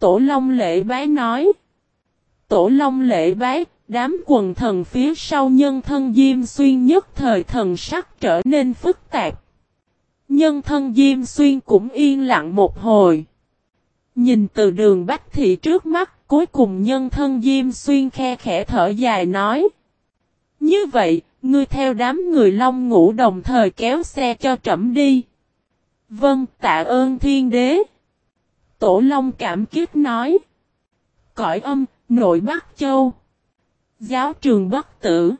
Tổ Long lễ bái nói. Tổ Long lễ bái, đám quần thần phía sau nhân thân Diêm Xuyên nhất thời thần sắc trở nên phức tạp. Nhân thân Diêm Xuyên cũng yên lặng một hồi. Nhìn từ đường Bách Thị trước mắt, cuối cùng nhân thân Diêm Xuyên khe khẽ thở dài nói. Như vậy, ngươi theo đám người long ngủ đồng thời kéo xe cho trẫm đi. Vâng, tạ ơn thiên đế. Tổ Long cảm kiếp nói. Cõi âm, nội Bắc Châu. Giáo trường bất tử.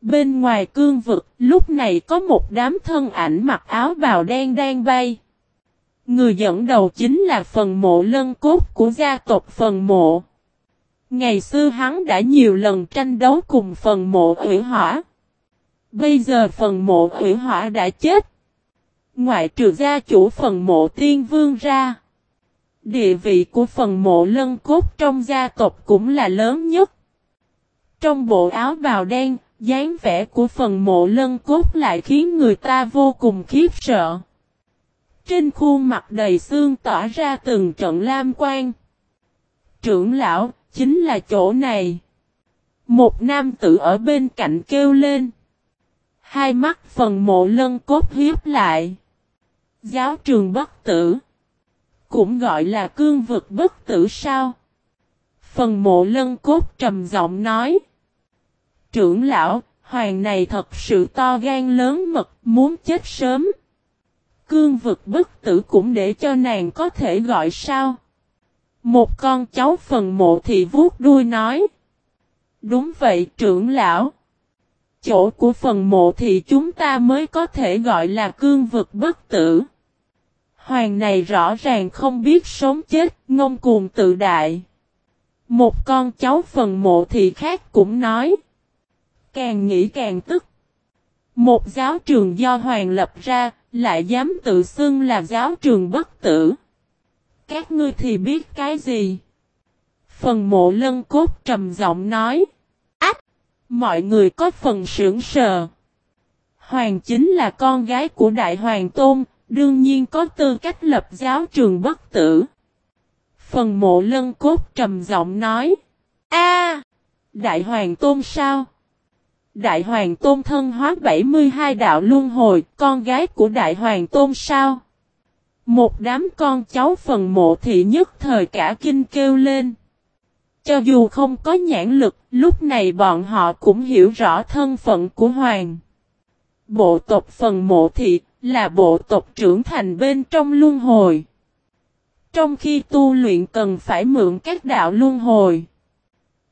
Bên ngoài cương vực, lúc này có một đám thân ảnh mặc áo bào đen đang bay. Người dẫn đầu chính là phần mộ lân cốt của gia tộc phần mộ. Ngày xưa hắn đã nhiều lần tranh đấu cùng phần mộ hủy hỏa. Bây giờ phần mộ hủy hỏa đã chết. Ngoại trừ gia chủ phần mộ tiên vương ra. Địa vị của phần mộ lân cốt trong gia tộc cũng là lớn nhất. Trong bộ áo bào đen, dáng vẻ của phần mộ lân cốt lại khiến người ta vô cùng khiếp sợ. Trên khuôn mặt đầy xương tỏa ra từng trận lam quan. Trưởng lão, chính là chỗ này. Một nam tử ở bên cạnh kêu lên. Hai mắt phần mộ lân cốt hiếp lại. Giáo trường bất tử. Cũng gọi là cương vực bất tử sao? Phần mộ lân cốt trầm giọng nói. Trưởng lão, hoàng này thật sự to gan lớn mật, muốn chết sớm. Cương vực bất tử cũng để cho nàng có thể gọi sao? Một con cháu phần mộ thì vuốt đuôi nói. Đúng vậy trưởng lão. Chỗ của phần mộ thì chúng ta mới có thể gọi là cương vực bất tử. Hoàng này rõ ràng không biết sống chết, ngông cuồng tự đại. Một con cháu phần mộ thì khác cũng nói. Càng nghĩ càng tức. Một giáo trường do hoàng lập ra, lại dám tự xưng là giáo trường bất tử. Các ngươi thì biết cái gì? Phần mộ lân cốt trầm giọng nói. Ách! Mọi người có phần sưởng sờ. Hoàng chính là con gái của Đại Hoàng Tôn, đương nhiên có tư cách lập giáo trường bất tử. Phần mộ lân cốt trầm giọng nói. A, Đại Hoàng Tôn sao? Đại Hoàng Tôn thân hóa 72 đạo luân hồi, con gái của Đại Hoàng Tôn sao? Một đám con cháu phần mộ thị nhất thời cả kinh kêu lên. Cho dù không có nhãn lực, lúc này bọn họ cũng hiểu rõ thân phận của Hoàng. Bộ tộc phần mộ thị là bộ tộc trưởng thành bên trong luân hồi. Trong khi tu luyện cần phải mượn các đạo luân hồi.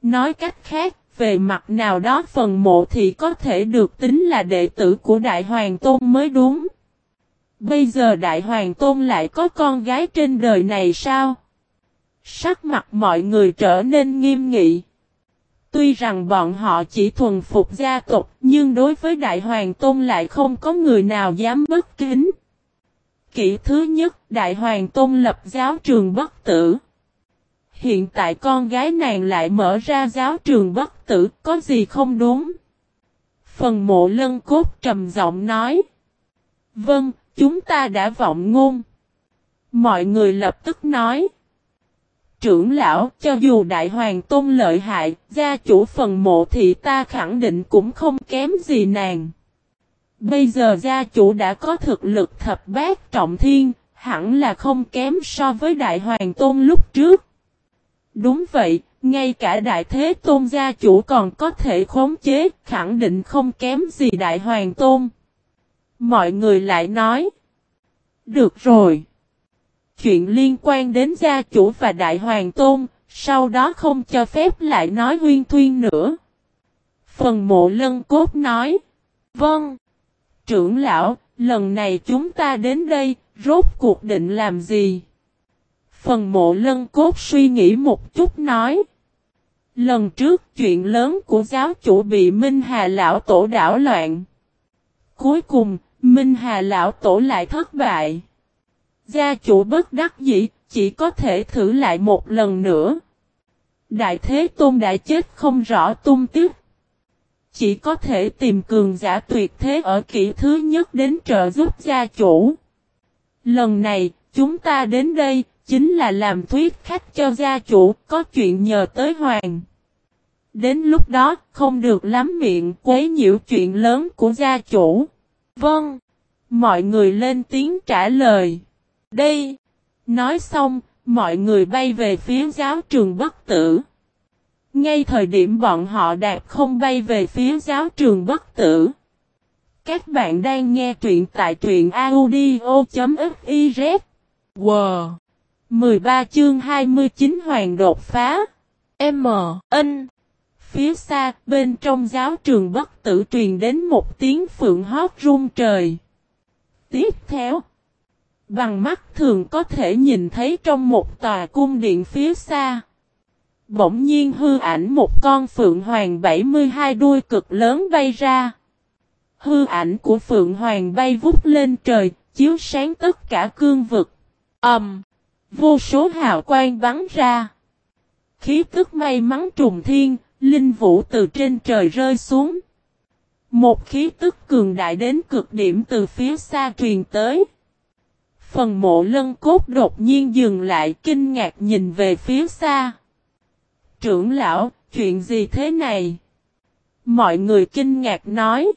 Nói cách khác, về mặt nào đó phần mộ thì có thể được tính là đệ tử của Đại Hoàng Tôn mới đúng. Bây giờ Đại Hoàng Tôn lại có con gái trên đời này sao? Sắc mặt mọi người trở nên nghiêm nghị. Tuy rằng bọn họ chỉ thuần phục gia tộc, nhưng đối với Đại Hoàng Tôn lại không có người nào dám bất kính. Kỷ thứ nhất, Đại Hoàng Tôn lập giáo trường bất tử. Hiện tại con gái nàng lại mở ra giáo trường bất tử, có gì không đúng? Phần mộ lân cốt trầm giọng nói. Vâng, chúng ta đã vọng ngôn. Mọi người lập tức nói. Trưởng lão, cho dù đại hoàng tôn lợi hại, gia chủ phần mộ thì ta khẳng định cũng không kém gì nàng. Bây giờ gia chủ đã có thực lực thập bát trọng thiên, hẳn là không kém so với đại hoàng tôn lúc trước. Đúng vậy, ngay cả đại thế tôn gia chủ còn có thể khống chế, khẳng định không kém gì đại hoàng tôn. Mọi người lại nói. Được rồi. Chuyện liên quan đến gia chủ và đại hoàng tôn, sau đó không cho phép lại nói huyên thuyên nữa. Phần mộ lân cốt nói. Vâng. Trưởng lão, lần này chúng ta đến đây, rốt cuộc định làm gì? Phần mộ lân cốt suy nghĩ một chút nói. Lần trước chuyện lớn của giáo chủ bị Minh Hà Lão Tổ đảo loạn. Cuối cùng, Minh Hà Lão Tổ lại thất bại. Gia chủ bất đắc dĩ, chỉ có thể thử lại một lần nữa. Đại Thế Tôn đã chết không rõ tung tiếc. Chỉ có thể tìm cường giả tuyệt thế ở kỷ thứ nhất đến trợ giúp gia chủ. Lần này, chúng ta đến đây, chính là làm thuyết khách cho gia chủ, có chuyện nhờ tới hoàng. Đến lúc đó, không được lắm miệng quấy nhiễu chuyện lớn của gia chủ. Vâng. Mọi người lên tiếng trả lời. Đây. Nói xong, mọi người bay về phía giáo trường bất tử. Ngay thời điểm bọn họ đạt không bay về phía giáo trường bất tử. Các bạn đang nghe truyện tại truyện audio.fiz. Wow! 13 chương 29 hoàng đột phá. M. N. Phía xa, bên trong giáo trường bất tử truyền đến một tiếng phượng hót rung trời. Tiếp theo, bằng mắt thường có thể nhìn thấy trong một tòa cung điện phía xa. Bỗng nhiên hư ảnh một con phượng hoàng 72 đuôi cực lớn bay ra. Hư ảnh của phượng hoàng bay vút lên trời, chiếu sáng tất cả cương vực. Ầm! Um, vô số hào quang bắn ra. Khí tức may mắn trùng thiên, linh vũ từ trên trời rơi xuống. Một khí tức cường đại đến cực điểm từ phía xa truyền tới. Phần mộ lân cốt đột nhiên dừng lại kinh ngạc nhìn về phía xa. Trưởng lão, chuyện gì thế này? Mọi người kinh ngạc nói.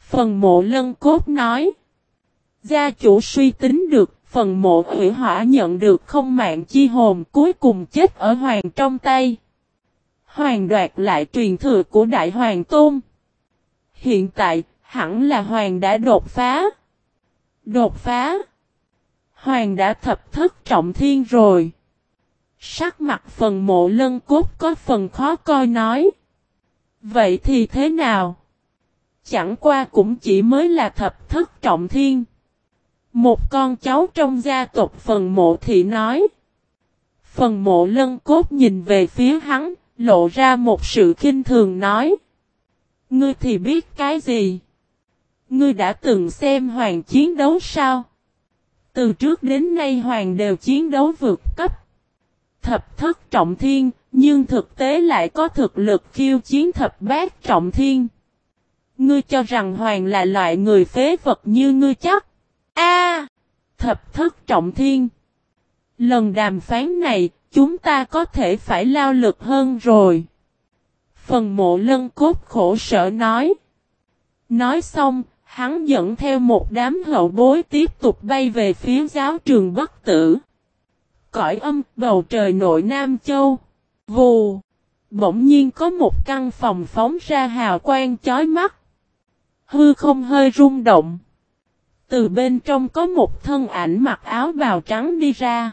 Phần mộ lân cốt nói. Gia chủ suy tính được, phần mộ hủy hỏa nhận được không mạng chi hồn cuối cùng chết ở hoàng trong tay. Hoàng đoạt lại truyền thừa của Đại Hoàng Tôn. Hiện tại, hẳn là Hoàng đã đột phá. Đột phá. Hoàng đã thập thức trọng thiên rồi. Sắc mặt phần mộ lân cốt có phần khó coi nói. Vậy thì thế nào? Chẳng qua cũng chỉ mới là thập thức trọng thiên. Một con cháu trong gia tộc phần mộ thị nói. Phần mộ lân cốt nhìn về phía hắn, lộ ra một sự kinh thường nói. Ngươi thì biết cái gì? Ngươi đã từng xem hoàng chiến đấu sao? Từ trước đến nay hoàng đều chiến đấu vượt cấp. Thập thất trọng thiên, nhưng thực tế lại có thực lực khiêu chiến thập bát trọng thiên. Ngươi cho rằng hoàng là loại người phế vật như ngươi chắc. A, Thập thất trọng thiên. Lần đàm phán này, chúng ta có thể phải lao lực hơn rồi. Phần mộ lân cốt khổ sở nói. Nói xong, hắn dẫn theo một đám hậu bối tiếp tục bay về phía giáo trường bất tử. Cõi âm, bầu trời nội Nam Châu. Vù! Bỗng nhiên có một căn phòng phóng ra hào quang chói mắt. Hư không hơi rung động. Từ bên trong có một thân ảnh mặc áo bào trắng đi ra.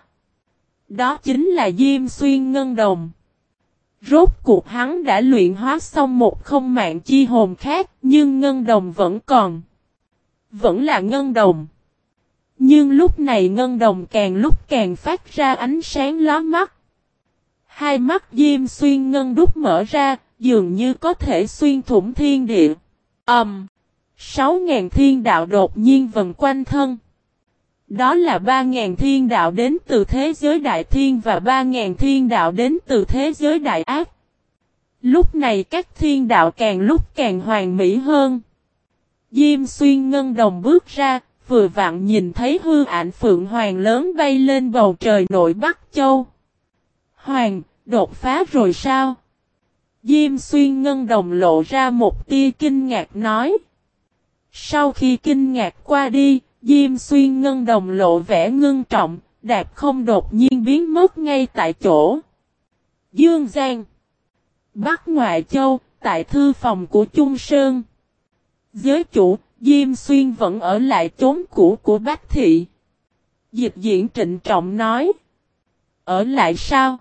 Đó chính là Diêm Xuyên Ngân Đồng. Rốt cuộc hắn đã luyện hóa xong một không mạng chi hồn khác, nhưng Ngân Đồng vẫn còn. Vẫn là Ngân Đồng. Nhưng lúc này Ngân Đồng càng lúc càng phát ra ánh sáng lóa mắt. Hai mắt Diêm Xuyên Ngân đúc mở ra, dường như có thể xuyên thủng thiên địa. Ẩm! Um, Sáu ngàn thiên đạo đột nhiên vần quanh thân. Đó là ba ngàn thiên đạo đến từ thế giới đại thiên và ba ngàn thiên đạo đến từ thế giới đại ác. Lúc này các thiên đạo càng lúc càng hoàn mỹ hơn. Diêm xuyên ngân đồng bước ra, vừa vặn nhìn thấy hư ảnh phượng hoàng lớn bay lên bầu trời nội Bắc Châu. Hoàng, đột phá rồi sao? Diêm xuyên ngân đồng lộ ra một tia kinh ngạc nói. Sau khi kinh ngạc qua đi, Diêm xuyên ngân đồng lộ vẻ ngưng trọng, đạp không đột nhiên biến mất ngay tại chỗ. Dương Giang Bắc Ngoại Châu, tại thư phòng của Trung Sơn. Giới chủ, Diêm Xuyên vẫn ở lại chốn cũ của bác Thị. Dịch diễn trịnh trọng nói. Ở lại sao?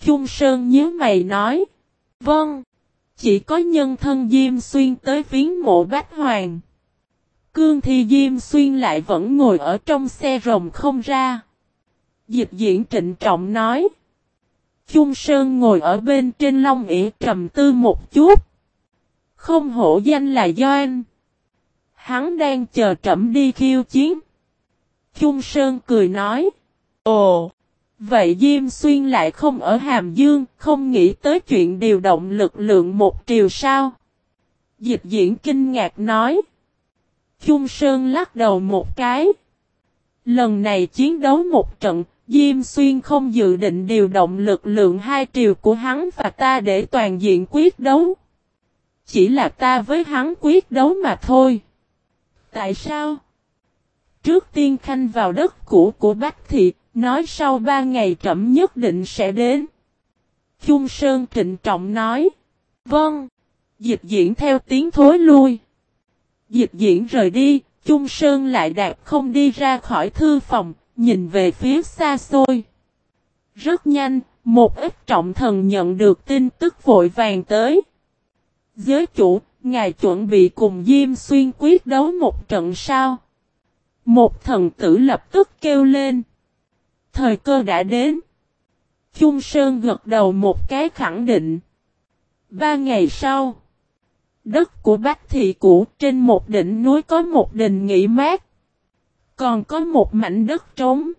Trung Sơn nhớ mày nói. Vâng. Chỉ có nhân thân Diêm Xuyên tới viếng mộ Bách Hoàng. Cương Thi Diêm Xuyên lại vẫn ngồi ở trong xe rồng không ra. Dịch diễn trịnh trọng nói. Trung Sơn ngồi ở bên trên long ỉa trầm tư một chút. Không hổ danh là Doan. Hắn đang chờ trẩm đi khiêu chiến. Trung Sơn cười nói. Ồ! Vậy Diêm Xuyên lại không ở Hàm Dương, không nghĩ tới chuyện điều động lực lượng một triều sao? Dịch diễn kinh ngạc nói. Trung Sơn lắc đầu một cái. Lần này chiến đấu một trận, Diêm Xuyên không dự định điều động lực lượng hai triều của hắn và ta để toàn diện quyết đấu. Chỉ là ta với hắn quyết đấu mà thôi. Tại sao? Trước tiên khanh vào đất cũ của Bách Thị, nói sau ba ngày trẩm nhất định sẽ đến. Chung Sơn trịnh trọng nói. Vâng. Dịch diễn theo tiếng thối lui. Dịch diễn rời đi, Chung Sơn lại đạp không đi ra khỏi thư phòng, nhìn về phía xa xôi. Rất nhanh, một ít trọng thần nhận được tin tức vội vàng tới. Giới chủ, ngài chuẩn bị cùng Diêm Xuyên quyết đấu một trận sao? Một thần tử lập tức kêu lên. Thời cơ đã đến. trung Sơn gật đầu một cái khẳng định. Ba ngày sau, đất của Bách Thị Cũ trên một đỉnh núi có một đình nghỉ mát. Còn có một mảnh đất trống.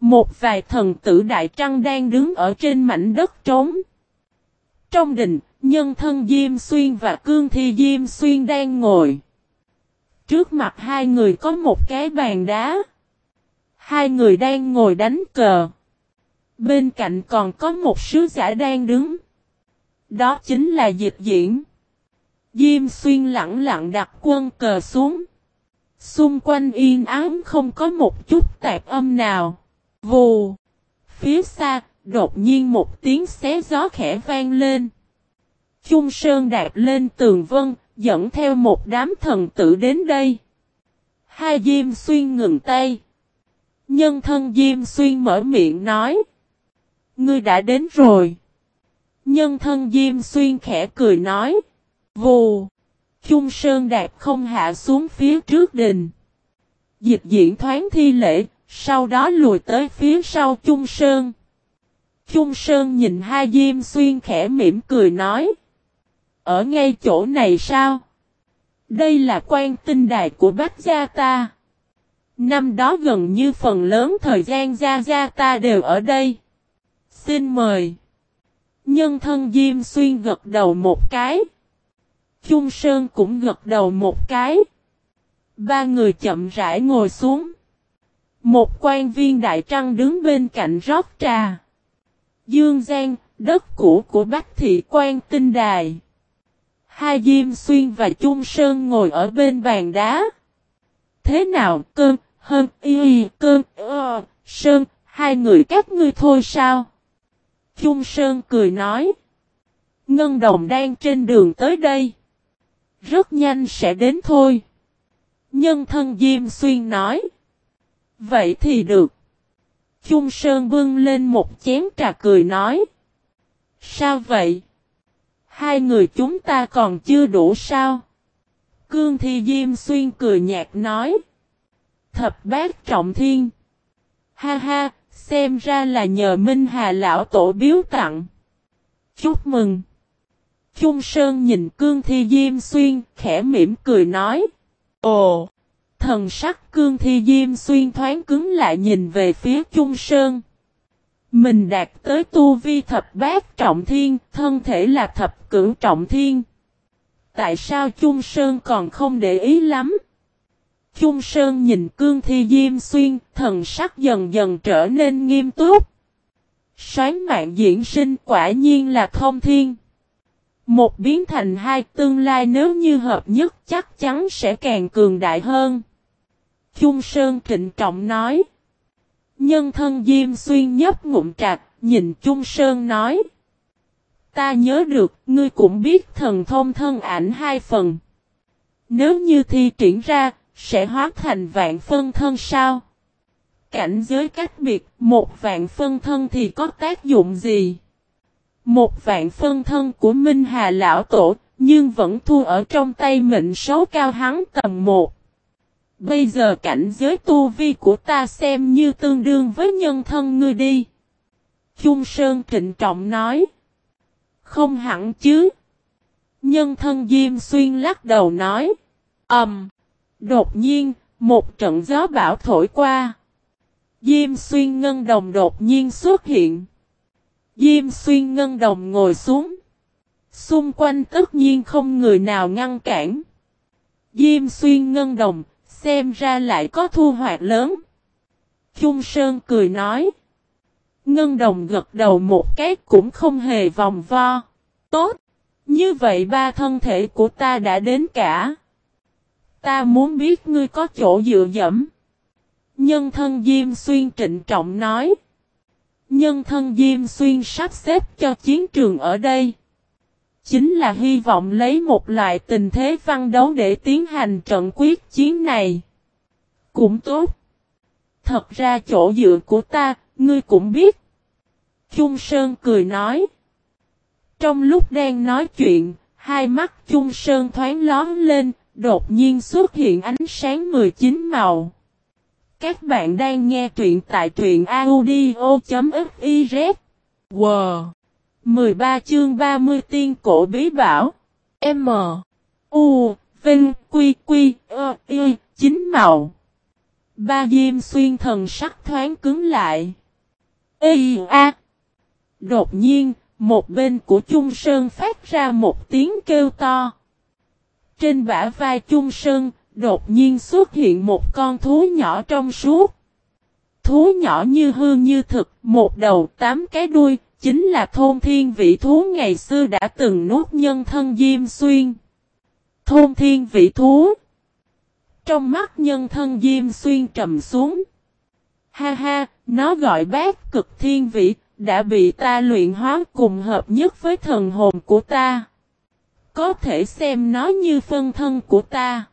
Một vài thần tử Đại Trăng đang đứng ở trên mảnh đất trống. Trong đình, nhân thân Diêm Xuyên và Cương Thi Diêm Xuyên đang ngồi. Trước mặt hai người có một cái bàn đá. Hai người đang ngồi đánh cờ. Bên cạnh còn có một sứ giả đang đứng. Đó chính là dịch diễn. Diêm xuyên lặng lặng đặt quân cờ xuống. Xung quanh yên ám không có một chút tạp âm nào. Vù. Phía xa, đột nhiên một tiếng xé gió khẽ vang lên. Trung Sơn đạp lên tường vân, dẫn theo một đám thần tử đến đây. Hai Diêm Xuyên ngừng tay. Nhân thân Diêm Xuyên mở miệng nói. Ngươi đã đến rồi. Nhân thân Diêm Xuyên khẽ cười nói. Vù. Trung Sơn đạp không hạ xuống phía trước đình. Dịch diễn thoáng thi lễ, sau đó lùi tới phía sau Trung Sơn. Trung Sơn nhìn hai Diêm Xuyên khẽ mỉm cười nói. Ở ngay chỗ này sao? Đây là quan tinh đài của Bách Gia ta. Năm đó gần như phần lớn thời gian Gia Gia ta đều ở đây. Xin mời. Nhân thân Diêm Xuyên gật đầu một cái. Trung Sơn cũng gật đầu một cái. Ba người chậm rãi ngồi xuống. Một quan viên đại trăng đứng bên cạnh rót trà. Dương Giang, đất cũ của Bắc Thị quan tinh đài. Hai Diêm Xuyên và Trung Sơn ngồi ở bên bàn đá. Thế nào cơn, hơn, y, cơn, ơ, Sơn, hai người các ngươi thôi sao? Trung Sơn cười nói. Ngân Đồng đang trên đường tới đây. Rất nhanh sẽ đến thôi. Nhân thân Diêm Xuyên nói. Vậy thì được. Trung Sơn bưng lên một chén trà cười nói. Sao vậy? Hai người chúng ta còn chưa đủ sao? Cương Thi Diêm Xuyên cười nhạt nói. Thập bát trọng thiên. Ha ha, xem ra là nhờ Minh Hà Lão Tổ biếu tặng. Chúc mừng. Trung Sơn nhìn Cương Thi Diêm Xuyên, khẽ mỉm cười nói. Ồ! Thần sắc Cương Thi Diêm Xuyên thoáng cứng lại nhìn về phía Trung Sơn. Mình đạt tới tu vi thập bát trọng thiên, thân thể là thập cửu trọng thiên. Tại sao Trung Sơn còn không để ý lắm? Trung Sơn nhìn cương thi diêm xuyên, thần sắc dần dần trở nên nghiêm túc. Xoán mạng diễn sinh quả nhiên là thông thiên. Một biến thành hai tương lai nếu như hợp nhất chắc chắn sẽ càng cường đại hơn. Trung Sơn trịnh trọng nói. Nhân thân Diêm Xuyên nhấp ngụm trạc, nhìn Trung Sơn nói. Ta nhớ được, ngươi cũng biết thần thông thân ảnh hai phần. Nếu như thi triển ra, sẽ hóa thành vạn phân thân sao? Cảnh giới cách biệt, một vạn phân thân thì có tác dụng gì? Một vạn phân thân của Minh Hà Lão Tổ, nhưng vẫn thua ở trong tay mệnh số cao hắn tầm một. Bây giờ cảnh giới tu vi của ta xem như tương đương với nhân thân ngươi đi. Trung Sơn trịnh trọng nói. Không hẳn chứ. Nhân thân Diêm Xuyên lắc đầu nói. Ẩm. Um, đột nhiên, một trận gió bão thổi qua. Diêm Xuyên Ngân Đồng đột nhiên xuất hiện. Diêm Xuyên Ngân Đồng ngồi xuống. Xung quanh tất nhiên không người nào ngăn cản. Diêm Xuyên Ngân Đồng, xem ra lại có thu hoạch lớn. Trung Sơn cười nói. Ngân đồng gật đầu một cái cũng không hề vòng vo. Tốt! Như vậy ba thân thể của ta đã đến cả. Ta muốn biết ngươi có chỗ dựa dẫm. Nhân thân Diêm Xuyên trịnh trọng nói. Nhân thân Diêm Xuyên sắp xếp cho chiến trường ở đây. Chính là hy vọng lấy một loại tình thế văn đấu để tiến hành trận quyết chiến này. Cũng tốt. Thật ra chỗ dựa của ta, ngươi cũng biết. Trung Sơn cười nói. Trong lúc đang nói chuyện, hai mắt Trung Sơn thoáng lón lên, đột nhiên xuất hiện ánh sáng 19 màu. Các bạn đang nghe truyện tại truyện audio.fif. Wow! 13 chương 30 tiên cổ bí bảo. M. U. Vinh. Quy. Quy. Ơ. Y. Chính màu. Ba diêm xuyên thần sắc thoáng cứng lại. Ê a. Đột nhiên, một bên của Trung Sơn phát ra một tiếng kêu to. Trên bả vai Trung Sơn, đột nhiên xuất hiện một con thú nhỏ trong suốt. Thú nhỏ như hư như thực, một đầu tám cái đuôi, chính là thôn thiên vị thú ngày xưa đã từng nuốt nhân thân Diêm Xuyên. Thôn thiên vị thú. Trong mắt nhân thân Diêm Xuyên trầm xuống. Ha ha, nó gọi bác cực thiên vị, đã bị ta luyện hóa cùng hợp nhất với thần hồn của ta. Có thể xem nó như phân thân của ta.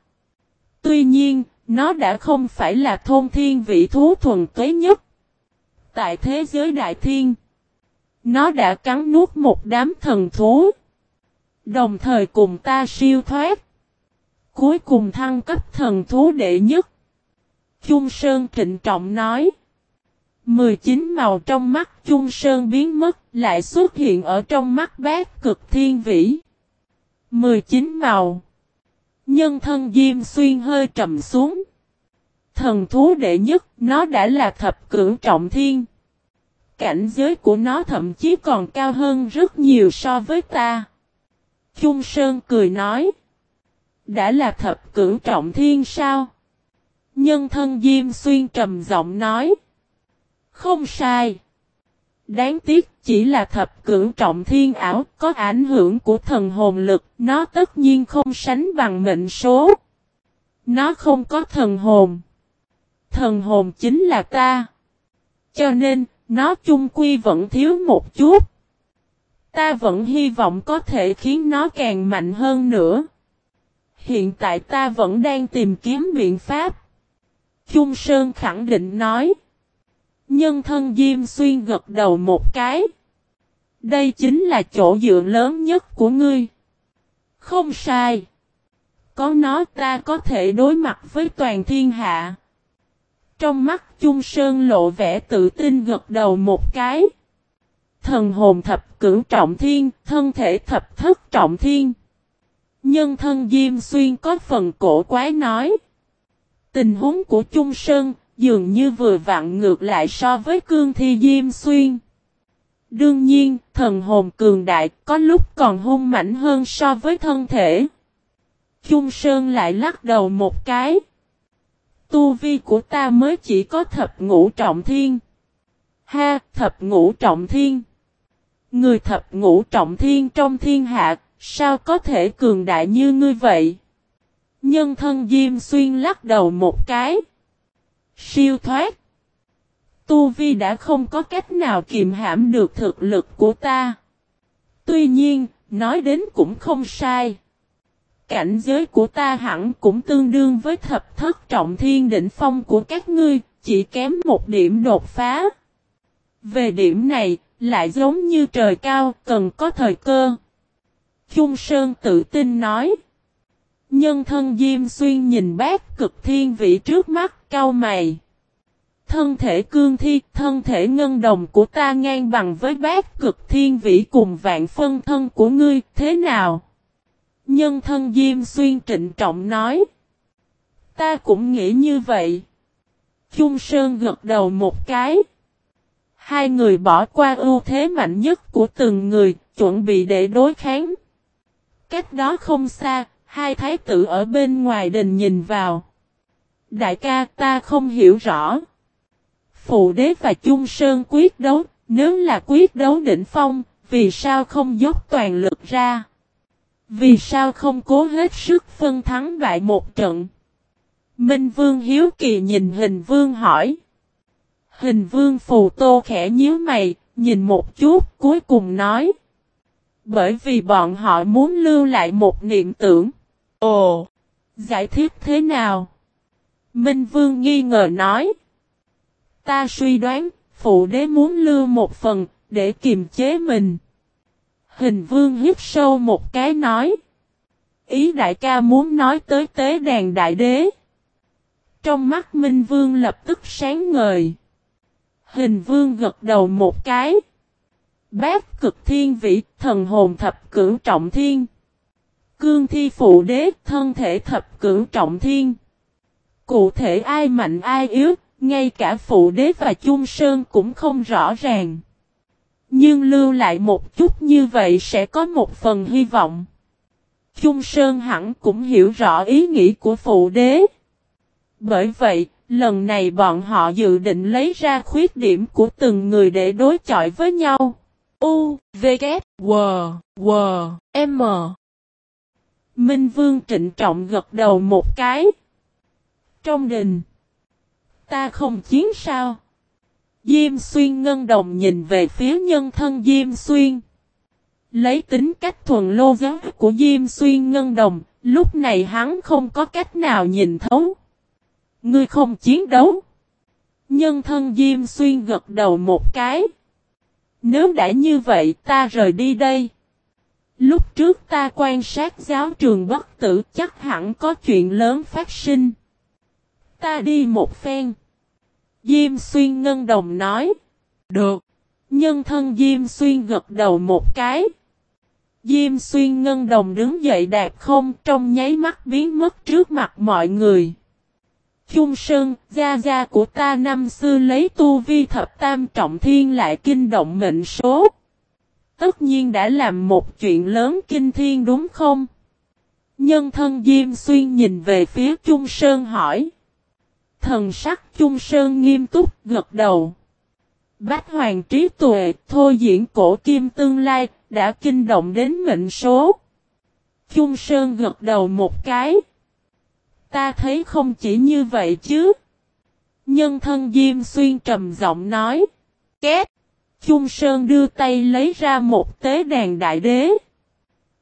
Tuy nhiên, nó đã không phải là thôn thiên vị thú thuần tuế nhất. Tại thế giới đại thiên, nó đã cắn nuốt một đám thần thú. Đồng thời cùng ta siêu thoát. Cuối cùng thăng cấp thần thú đệ nhất. Trung Sơn trịnh trọng nói. 19 màu trong mắt Trung Sơn biến mất lại xuất hiện ở trong mắt bát cực thiên vĩ. 19 màu. Nhân thân Diêm Xuyên hơi trầm xuống. Thần thú đệ nhất, nó đã là thập cưỡng trọng thiên. Cảnh giới của nó thậm chí còn cao hơn rất nhiều so với ta. Trung Sơn cười nói. Đã là thập cưỡng trọng thiên sao? Nhân thân Diêm Xuyên trầm giọng nói. Không sai. Đáng tiếc chỉ là thập cưỡng trọng thiên ảo có ảnh hưởng của thần hồn lực, nó tất nhiên không sánh bằng mệnh số. Nó không có thần hồn. Thần hồn chính là ta. Cho nên, nó chung quy vẫn thiếu một chút. Ta vẫn hy vọng có thể khiến nó càng mạnh hơn nữa. Hiện tại ta vẫn đang tìm kiếm biện pháp. Trung Sơn khẳng định nói. Nhân thân Diêm Xuyên gật đầu một cái. Đây chính là chỗ dựa lớn nhất của ngươi. Không sai. Có nó ta có thể đối mặt với toàn thiên hạ. Trong mắt Chung Sơn lộ vẻ tự tin gật đầu một cái. Thần hồn thập cửu trọng thiên, thân thể thập thất trọng thiên. Nhân thân Diêm Xuyên có phần cổ quái nói. Tình huống của Chung Sơn, dường như vừa vặn ngược lại so với cương thi Diêm Xuyên. Đương nhiên, thần hồn cường đại có lúc còn hung mạnh hơn so với thân thể. Trung Sơn lại lắc đầu một cái. Tu vi của ta mới chỉ có thập ngũ trọng thiên. Ha, thập ngũ trọng thiên. Người thập ngũ trọng thiên trong thiên hạ, sao có thể cường đại như ngươi vậy? Nhân thân Diêm Xuyên lắc đầu một cái. Siêu thoát. Tu Vi đã không có cách nào kiềm hãm được thực lực của ta. Tuy nhiên, nói đến cũng không sai. Cảnh giới của ta hẳn cũng tương đương với thập thất trọng thiên đỉnh phong của các ngươi, chỉ kém một điểm đột phá. Về điểm này, lại giống như trời cao, cần có thời cơ. Trung Sơn tự tin nói. Nhân thân Diêm Xuyên nhìn bác cực thiên vị trước mắt cao mày. Thân thể cương thi, thân thể ngân đồng của ta ngang bằng với bác cực thiên vĩ cùng vạn phân thân của ngươi, thế nào? Nhân thân Diêm Xuyên trịnh trọng nói. Ta cũng nghĩ như vậy. Trung Sơn gật đầu một cái. Hai người bỏ qua ưu thế mạnh nhất của từng người, chuẩn bị để đối kháng. Cách đó không xa, hai thái tử ở bên ngoài đình nhìn vào. Đại ca ta không hiểu rõ. Phụ đế và Trung Sơn quyết đấu, Nếu là quyết đấu đỉnh phong, vì sao không dốc toàn lực ra? Vì sao không cố hết sức phân thắng bại một trận? Minh Vương Hiếu Kỳ nhìn hình vương hỏi. Hình vương phù tô khẽ nhíu mày, nhìn một chút, cuối cùng nói. Bởi vì bọn họ muốn lưu lại một niệm tưởng. Ồ! Giải thích thế nào? Minh Vương nghi ngờ nói. Ta suy đoán, phụ đế muốn lưu một phần, để kiềm chế mình. Hình vương hít sâu một cái nói. Ý đại ca muốn nói tới tế đàn đại đế. Trong mắt Minh Vương lập tức sáng ngời. Hình vương gật đầu một cái. Bác cực thiên vị, thần hồn thập cửu trọng thiên. Cương thi phụ đế, thân thể thập cửu trọng thiên. Cụ thể ai mạnh ai yếu, ngay cả phụ đế và chung sơn cũng không rõ ràng. Nhưng lưu lại một chút như vậy sẽ có một phần hy vọng. Chung Sơn hẳn cũng hiểu rõ ý nghĩ của phụ đế. Bởi vậy, lần này bọn họ dự định lấy ra khuyết điểm của từng người để đối chọi với nhau. U, V, K, W, W, M. Minh Vương trịnh trọng gật đầu một cái. Trong đình. Ta không chiến sao? Diêm xuyên ngân đồng nhìn về phía nhân thân Diêm xuyên. Lấy tính cách thuần lô giáo của Diêm xuyên ngân đồng, lúc này hắn không có cách nào nhìn thấu. Ngươi không chiến đấu. Nhân thân Diêm xuyên gật đầu một cái. Nếu đã như vậy ta rời đi đây. Lúc trước ta quan sát giáo trường bất tử chắc hẳn có chuyện lớn phát sinh. Ta đi một phen. Diêm xuyên ngân đồng nói. Được. Nhân thân Diêm xuyên gật đầu một cái. Diêm xuyên ngân đồng đứng dậy đạp không trong nháy mắt biến mất trước mặt mọi người. Chung Sơn, gia gia của ta năm xưa lấy tu vi thập tam trọng thiên lại kinh động mệnh số. Tất nhiên đã làm một chuyện lớn kinh thiên đúng không? Nhân thân Diêm Xuyên nhìn về phía Trung Sơn hỏi. Thần sắc chung Sơn nghiêm túc gật đầu. Bách hoàng trí tuệ, thôi diễn cổ kim tương lai, đã kinh động đến mệnh số. chung Sơn gật đầu một cái. Ta thấy không chỉ như vậy chứ. Nhân thân Diêm Xuyên trầm giọng nói. Két. chung Sơn đưa tay lấy ra một tế đàn đại đế.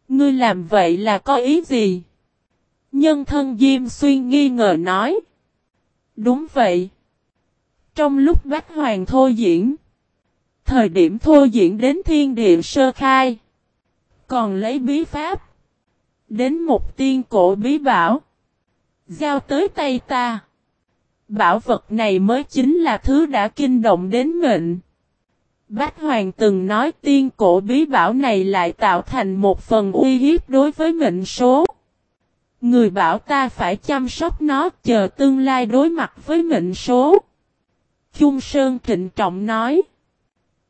Ngươi làm vậy là có ý gì? Nhân thân Diêm Xuyên nghi ngờ nói. Đúng vậy. Trong lúc Bách Hoàng thôi diễn. Thời điểm thôi diễn đến thiên địa sơ khai. Còn lấy bí pháp. Đến một tiên cổ bí bảo. Giao tới tay ta. Bảo vật này mới chính là thứ đã kinh động đến mệnh. Bách Hoàng từng nói tiên cổ bí bảo này lại tạo thành một phần uy hiếp đối với mệnh số. Người bảo ta phải chăm sóc nó chờ tương lai đối mặt với mệnh số. Trung Sơn trịnh trọng nói.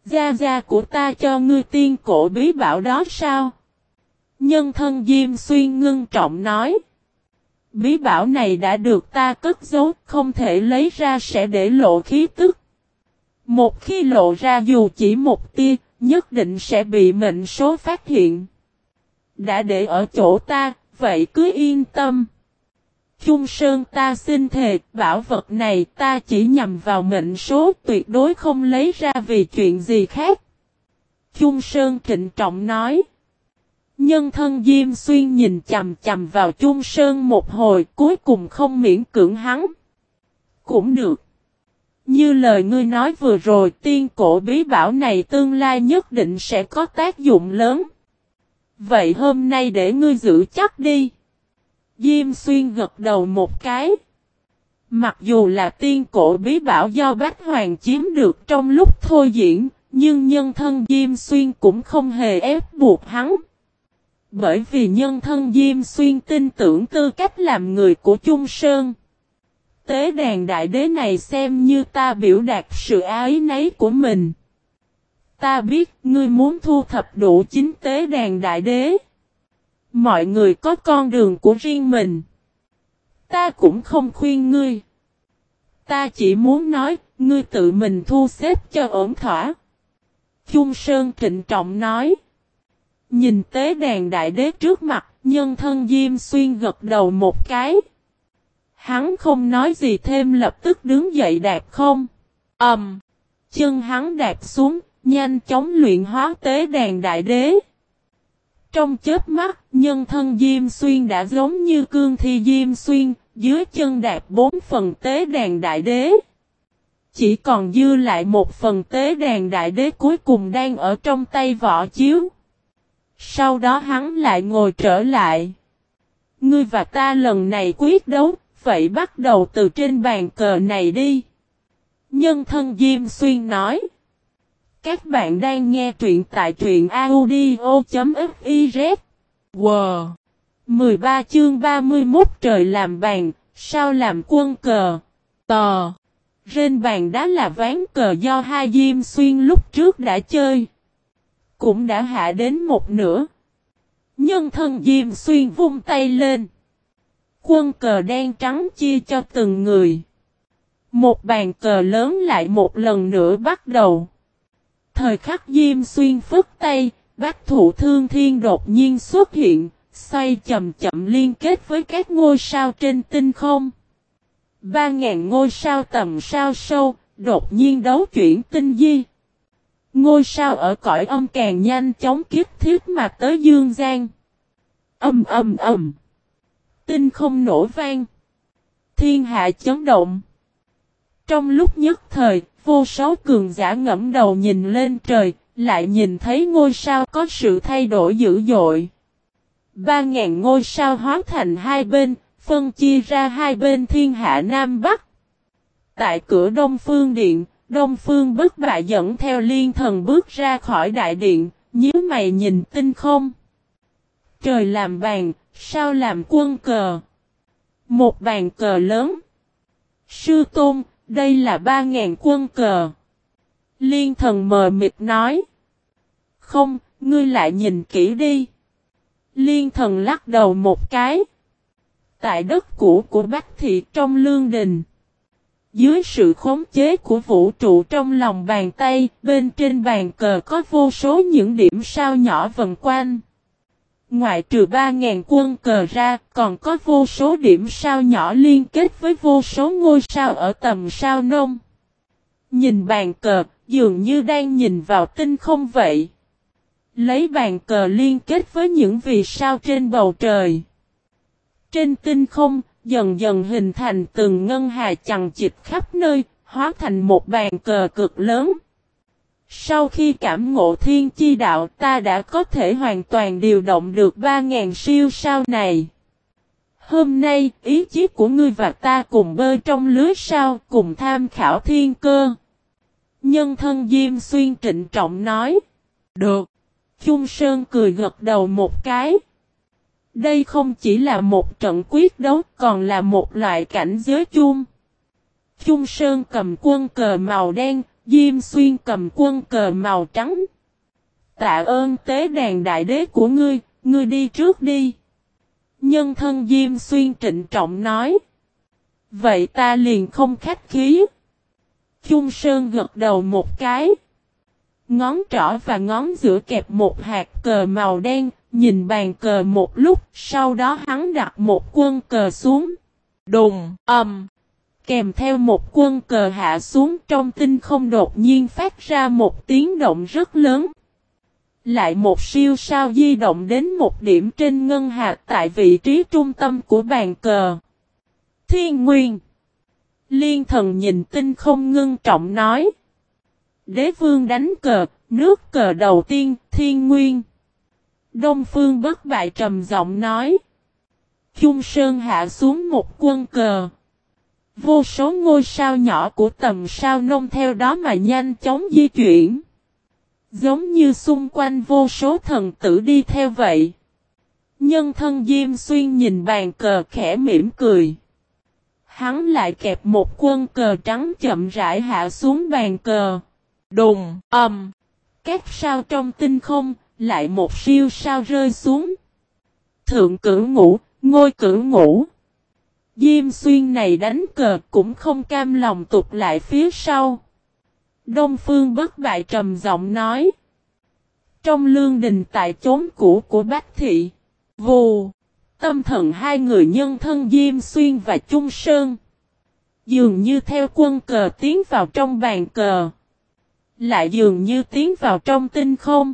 Gia gia của ta cho ngươi tiên cổ bí bảo đó sao? Nhân thân Diêm Xuyên ngưng trọng nói. Bí bảo này đã được ta cất giấu, không thể lấy ra sẽ để lộ khí tức. Một khi lộ ra dù chỉ một tia, nhất định sẽ bị mệnh số phát hiện. Đã để ở chỗ ta, vậy cứ yên tâm. Trung Sơn ta xin thề, bảo vật này ta chỉ nhằm vào mệnh số tuyệt đối không lấy ra vì chuyện gì khác. Trung Sơn trịnh trọng nói. Nhân thân Diêm Xuyên nhìn chầm chầm vào Trung Sơn một hồi cuối cùng không miễn cưỡng hắn. Cũng được. Như lời ngươi nói vừa rồi tiên cổ bí bảo này tương lai nhất định sẽ có tác dụng lớn. Vậy hôm nay để ngươi giữ chắc đi. Diêm xuyên gật đầu một cái. Mặc dù là tiên cổ bí bảo do Bách Hoàng chiếm được trong lúc thôi diễn, nhưng nhân thân Diêm Xuyên cũng không hề ép buộc hắn. Bởi vì nhân thân Diêm Xuyên tin tưởng tư cách làm người của Trung Sơn. Tế đàn đại đế này xem như ta biểu đạt sự ái nấy của mình. Ta biết ngươi muốn thu thập đủ chính tế đàn đại đế. Mọi người có con đường của riêng mình. Ta cũng không khuyên ngươi. Ta chỉ muốn nói, ngươi tự mình thu xếp cho ổn thỏa. Chung Sơn trịnh trọng nói. Nhìn tế đàn đại đế trước mặt, nhân thân Diêm Xuyên gật đầu một cái. Hắn không nói gì thêm lập tức đứng dậy đạp không. ầm, um, Chân hắn đạp xuống, nhanh chóng luyện hóa tế đàn đại đế. Trong chết mắt, nhân thân Diêm Xuyên đã giống như cương thi Diêm Xuyên, dưới chân đạp bốn phần tế đàn đại đế. Chỉ còn dư lại một phần tế đàn đại đế cuối cùng đang ở trong tay võ chiếu. Sau đó hắn lại ngồi trở lại. Ngươi và ta lần này quyết đấu, vậy bắt đầu từ trên bàn cờ này đi. Nhân thân Diêm Xuyên nói. Các bạn đang nghe truyện tại truyện audio.fiz. Wow! 13 chương 31 trời làm bàn, sao làm quân cờ. Tò! Trên bàn đá là ván cờ do hai Diêm Xuyên lúc trước đã chơi. Cũng đã hạ đến một nửa. Nhân thân Diêm Xuyên vung tay lên. Quân cờ đen trắng chia cho từng người. Một bàn cờ lớn lại một lần nữa bắt đầu. Thời khắc Diêm Xuyên phức tay, bác thủ thương thiên đột nhiên xuất hiện, xoay chậm chậm liên kết với các ngôi sao trên tinh không. Ba ngàn ngôi sao tầm sao sâu, đột nhiên đấu chuyển tinh di. Ngôi sao ở cõi âm càng nhanh chóng kiếp thiết mà tới dương gian. Âm âm âm. Tinh không nổ vang. Thiên hạ chấn động. Trong lúc nhất thời, vô số cường giả ngẫm đầu nhìn lên trời, lại nhìn thấy ngôi sao có sự thay đổi dữ dội. Ba ngàn ngôi sao hóa thành hai bên, phân chia ra hai bên thiên hạ Nam Bắc. Tại cửa Đông Phương Điện, Đông Phương bất bại dẫn theo liên thần bước ra khỏi đại điện, nhíu mày nhìn tinh không. Trời làm bàn, sao làm quân cờ? Một bàn cờ lớn. Sư Tôn, đây là ba ngàn quân cờ. Liên thần mờ mịt nói. Không, ngươi lại nhìn kỹ đi. Liên thần lắc đầu một cái. Tại đất cũ của Bách Thị trong lương đình. Dưới sự khống chế của vũ trụ trong lòng bàn tay, bên trên bàn cờ có vô số những điểm sao nhỏ vần quanh. Ngoại trừ 3.000 quân cờ ra, còn có vô số điểm sao nhỏ liên kết với vô số ngôi sao ở tầm sao nông. Nhìn bàn cờ, dường như đang nhìn vào tinh không vậy. Lấy bàn cờ liên kết với những vì sao trên bầu trời. Trên tinh không, dần dần hình thành từng ngân hà chằng chịt khắp nơi, hóa thành một bàn cờ cực lớn. Sau khi cảm ngộ thiên chi đạo ta đã có thể hoàn toàn điều động được 3.000 siêu sao này. Hôm nay, ý chí của ngươi và ta cùng bơi trong lưới sao, cùng tham khảo thiên cơ. Nhân thân Diêm Xuyên trịnh trọng nói. Được. Chung Sơn cười gật đầu một cái. Đây không chỉ là một trận quyết đấu, còn là một loại cảnh giới chung. Chung Sơn cầm quân cờ màu đen, Diêm xuyên cầm quân cờ màu trắng. Tạ ơn tế đàn đại đế của ngươi, ngươi đi trước đi. Nhân thân Diêm xuyên trịnh trọng nói. Vậy ta liền không khách khí. Chung Sơn gật đầu một cái. Ngón trỏ và ngón giữa kẹp một hạt cờ màu đen, nhìn bàn cờ một lúc, sau đó hắn đặt một quân cờ xuống. Đùng, ầm. Kèm theo một quân cờ hạ xuống trong tinh không đột nhiên phát ra một tiếng động rất lớn. Lại một siêu sao di động đến một điểm trên ngân hạt tại vị trí trung tâm của bàn cờ. Thiên Nguyên Liên thần nhìn tinh không ngưng trọng nói. Đế vương đánh cờ, nước cờ đầu tiên, thiên nguyên. Đông phương bất bại trầm giọng nói. Trung Sơn hạ xuống một quân cờ. Vô số ngôi sao nhỏ của tầm sao nông theo đó mà nhanh chóng di chuyển. Giống như xung quanh vô số thần tử đi theo vậy. Nhân thân Diêm Xuyên nhìn bàn cờ khẽ mỉm cười. Hắn lại kẹp một quân cờ trắng chậm rãi hạ xuống bàn cờ. Đùng, ầm. Các sao trong tinh không, lại một siêu sao rơi xuống. Thượng cử ngủ, ngôi cử ngủ. Diêm xuyên này đánh cờ cũng không cam lòng tụt lại phía sau. Đông Phương bất bại trầm giọng nói. Trong lương đình tại chốn cũ của Bách Thị. Vù. Tâm thần hai người nhân thân Diêm Xuyên và Trung Sơn. Dường như theo quân cờ tiến vào trong bàn cờ. Lại dường như tiến vào trong tinh không.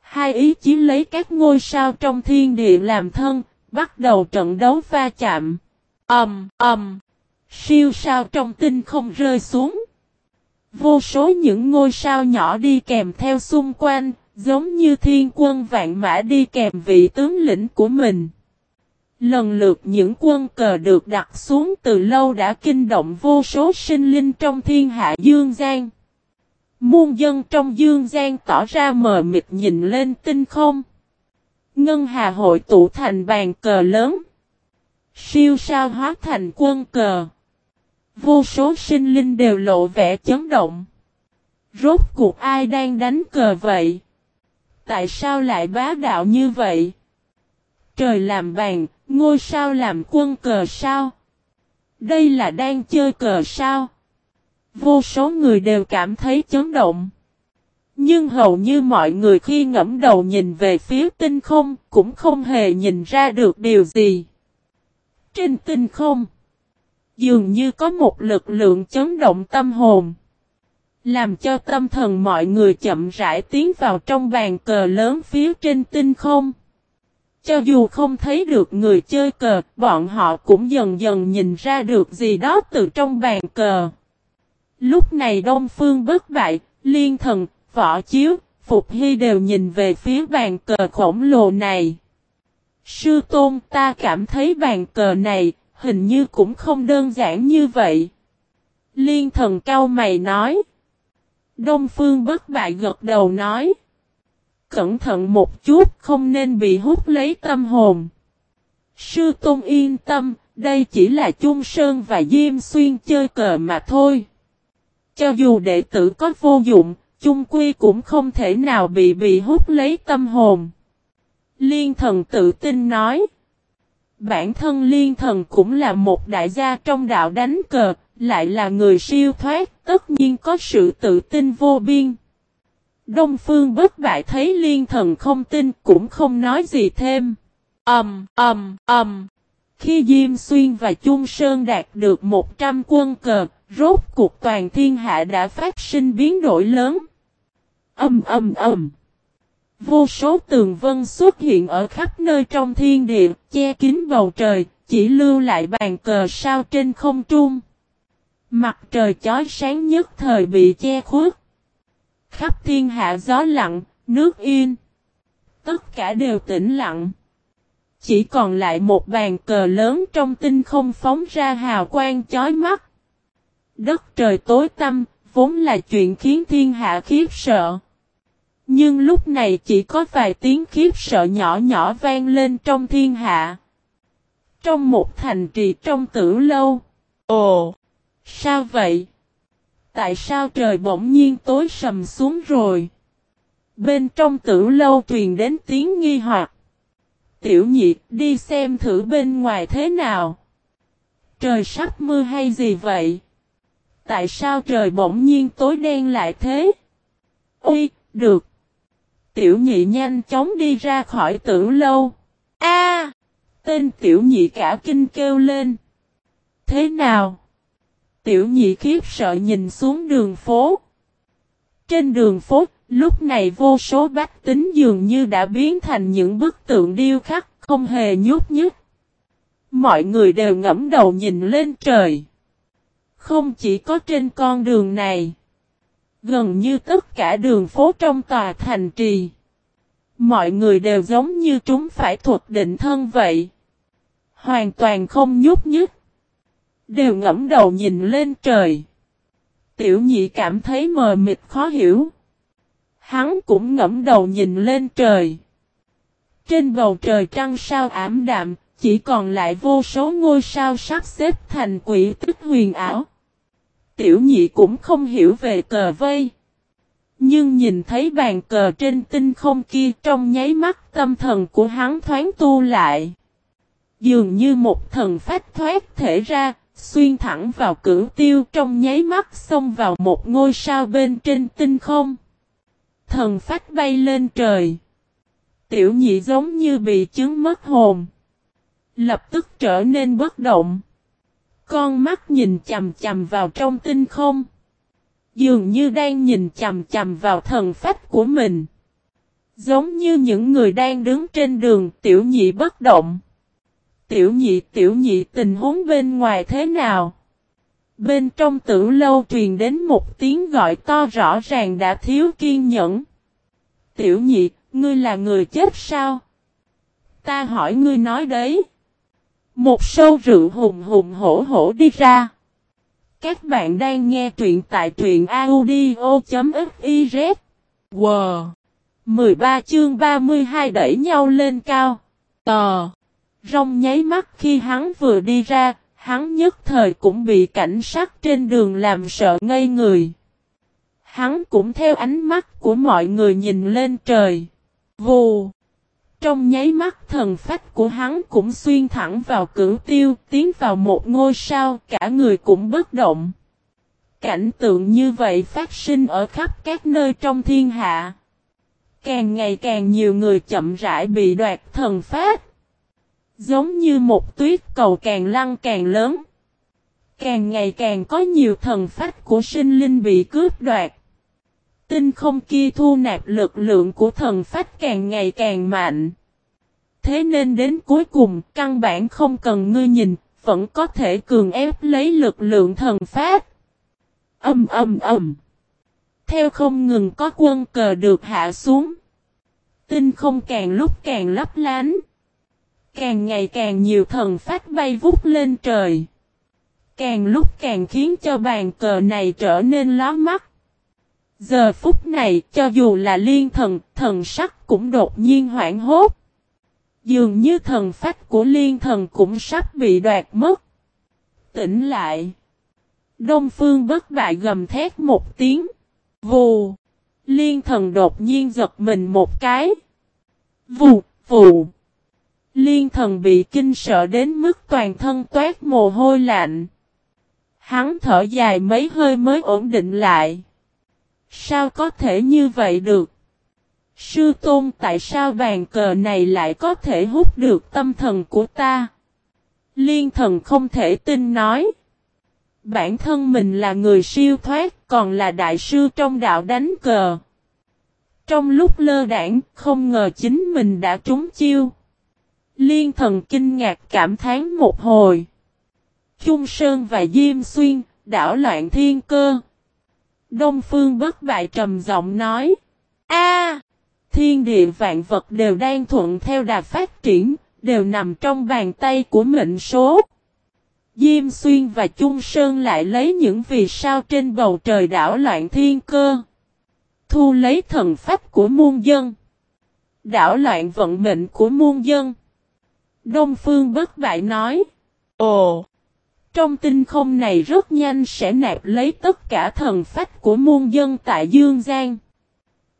Hai ý chí lấy các ngôi sao trong thiên địa làm thân, bắt đầu trận đấu va chạm. Ầm, um, ầm. Um, siêu sao trong tinh không rơi xuống. Vô số những ngôi sao nhỏ đi kèm theo xung quanh, giống như thiên quân vạn mã đi kèm vị tướng lĩnh của mình. Lần lượt những quân cờ được đặt xuống từ lâu đã kinh động vô số sinh linh trong thiên hạ Dương Giang. Muôn dân trong Dương Giang tỏ ra mờ mịt nhìn lên tinh không. Ngân hà hội tụ thành bàn cờ lớn. Siêu sao hóa thành quân cờ. Vô số sinh linh đều lộ vẻ chấn động. Rốt cuộc ai đang đánh cờ vậy? Tại sao lại bá đạo như vậy? Trời làm bàn, ngôi sao làm quân cờ sao? Đây là đang chơi cờ sao? Vô số người đều cảm thấy chấn động. Nhưng hầu như mọi người khi ngẫm đầu nhìn về phía tinh không cũng không hề nhìn ra được điều gì. Trên tinh không, dường như có một lực lượng chấn động tâm hồn. Làm cho tâm thần mọi người chậm rãi tiến vào trong bàn cờ lớn phía trên tinh không. Cho dù không thấy được người chơi cờ, bọn họ cũng dần dần nhìn ra được gì đó từ trong bàn cờ. Lúc này Đông Phương bất bại, liên thần, võ chiếu, Phục Hy đều nhìn về phía bàn cờ khổng lồ này. Sư Tôn ta cảm thấy bàn cờ này, hình như cũng không đơn giản như vậy. Liên thần cao mày nói. Đông Phương bất bại gật đầu nói. Cẩn thận một chút không nên bị hút lấy tâm hồn. Sư Tôn yên tâm, đây chỉ là Trung Sơn và Diêm Xuyên chơi cờ mà thôi. Cho dù đệ tử có vô dụng, chung quy cũng không thể nào bị bị hút lấy tâm hồn. Liên thần tự tin nói. Bản thân liên thần cũng là một đại gia trong đạo đánh cờ, lại là người siêu thoát, tất nhiên có sự tự tin vô biên. Đông phương bất bại thấy liên thần không tin cũng không nói gì thêm. Ẩm, Ẩm, Ẩm. Khi Diêm Xuyên và Trung Sơn đạt được 100 quân cờ, rốt cuộc toàn thiên hạ đã phát sinh biến đổi lớn. Âm âm âm. Vô số tường vân xuất hiện ở khắp nơi trong thiên địa, che kín bầu trời, chỉ lưu lại bàn cờ sao trên không trung. Mặt trời chói sáng nhất thời bị che khuất. Khắp thiên hạ gió lặng, nước yên. Tất cả đều tĩnh lặng. Chỉ còn lại một bàn cờ lớn trong tinh không phóng ra hào quang chói mắt. Đất trời tối tăm, vốn là chuyện khiến thiên hạ khiếp sợ. Nhưng lúc này chỉ có vài tiếng khiếp sợ nhỏ nhỏ vang lên trong thiên hạ. Trong một thành trì trong tử lâu. Ồ! Sao vậy? Tại sao trời bỗng nhiên tối sầm xuống rồi? Bên trong tử lâu truyền đến tiếng nghi hoặc. Tiểu nhị đi xem thử bên ngoài thế nào. Trời sắp mưa hay gì vậy? Tại sao trời bỗng nhiên tối đen lại thế? Ôi, được. Tiểu nhị nhanh chóng đi ra khỏi tử lâu. A! tên tiểu nhị cả kinh kêu lên. Thế nào? Tiểu nhị khiếp sợ nhìn xuống đường phố. Trên đường phố, lúc này vô số bách tính dường như đã biến thành những bức tượng điêu khắc, không hề nhút nhích. Mọi người đều ngẫm đầu nhìn lên trời. Không chỉ có trên con đường này. Gần như tất cả đường phố trong tòa thành trì. Mọi người đều giống như chúng phải thuật định thân vậy. Hoàn toàn không nhúc nhích. Đều ngẫm đầu nhìn lên trời. Tiểu nhị cảm thấy mờ mịt khó hiểu. Hắn cũng ngẫm đầu nhìn lên trời. Trên bầu trời trăng sao ảm đạm, chỉ còn lại vô số ngôi sao sắp xếp thành quỷ tức huyền ảo. Tiểu nhị cũng không hiểu về cờ vây. Nhưng nhìn thấy bàn cờ trên tinh không kia trong nháy mắt tâm thần của hắn thoáng tu lại. Dường như một thần phách thoát thể ra, Xuyên thẳng vào cửu tiêu trong nháy mắt xông vào một ngôi sao bên trên tinh không. Thần phách bay lên trời. Tiểu nhị giống như bị chứng mất hồn. Lập tức trở nên bất động. Con mắt nhìn chầm chầm vào trong tinh không. Dường như đang nhìn chầm chầm vào thần phách của mình. Giống như những người đang đứng trên đường tiểu nhị bất động. Tiểu nhị tiểu nhị tình huống bên ngoài thế nào? Bên trong tử lâu truyền đến một tiếng gọi to rõ ràng đã thiếu kiên nhẫn. Tiểu nhị, ngươi là người chết sao? Ta hỏi ngươi nói đấy. Một sâu rượu hùng hùng hổ hổ đi ra. Các bạn đang nghe truyện tại truyện audio.fiz. Wow! 13 chương 32 đẩy nhau lên cao. Tò! Rong nháy mắt khi hắn vừa đi ra, hắn nhất thời cũng bị cảnh sát trên đường làm sợ ngây người. Hắn cũng theo ánh mắt của mọi người nhìn lên trời. Vù! Trong nháy mắt thần phách của hắn cũng xuyên thẳng vào cửu tiêu, tiến vào một ngôi sao, cả người cũng bất động. Cảnh tượng như vậy phát sinh ở khắp các nơi trong thiên hạ. Càng ngày càng nhiều người chậm rãi bị đoạt thần phách. Giống như một tuyết cầu càng lăn càng lớn. Càng ngày càng có nhiều thần phách của sinh linh bị cướp đoạt. Tinh không kia thu nạp lực lượng của thần phách càng ngày càng mạnh. Thế nên đến cuối cùng, căn bản không cần ngươi nhìn, vẫn có thể cường ép lấy lực lượng thần phách. Âm âm âm. Theo không ngừng có quân cờ được hạ xuống. Tinh không càng lúc càng lấp lánh. Càng ngày càng nhiều thần phách bay vút lên trời. Càng lúc càng khiến cho bàn cờ này trở nên ló mắt. Giờ phút này cho dù là liên thần, thần sắc cũng đột nhiên hoảng hốt. Dường như thần phách của liên thần cũng sắp bị đoạt mất. Tỉnh lại. Đông phương bất bại gầm thét một tiếng. Vù. Liên thần đột nhiên giật mình một cái. Vù, vù. Liên thần bị kinh sợ đến mức toàn thân toát mồ hôi lạnh. Hắn thở dài mấy hơi mới ổn định lại. Sao có thể như vậy được? Sư tôn tại sao bàn cờ này lại có thể hút được tâm thần của ta? Liên thần không thể tin nói. Bản thân mình là người siêu thoát còn là đại sư trong đạo đánh cờ. Trong lúc lơ đảng không ngờ chính mình đã trúng chiêu. Liên thần kinh ngạc cảm thán một hồi. Trung Sơn và Diêm Xuyên, đảo loạn thiên cơ. Đông Phương bất bại trầm giọng nói. A, Thiên địa vạn vật đều đang thuận theo đà phát triển, đều nằm trong bàn tay của mệnh số. Diêm Xuyên và Trung Sơn lại lấy những vì sao trên bầu trời đảo loạn thiên cơ. Thu lấy thần pháp của muôn dân. Đảo loạn vận mệnh của muôn dân. Đông Phương bất bại nói. Ồ! Trong tinh không này rất nhanh sẽ nạp lấy tất cả thần phách của muôn dân tại Dương Giang.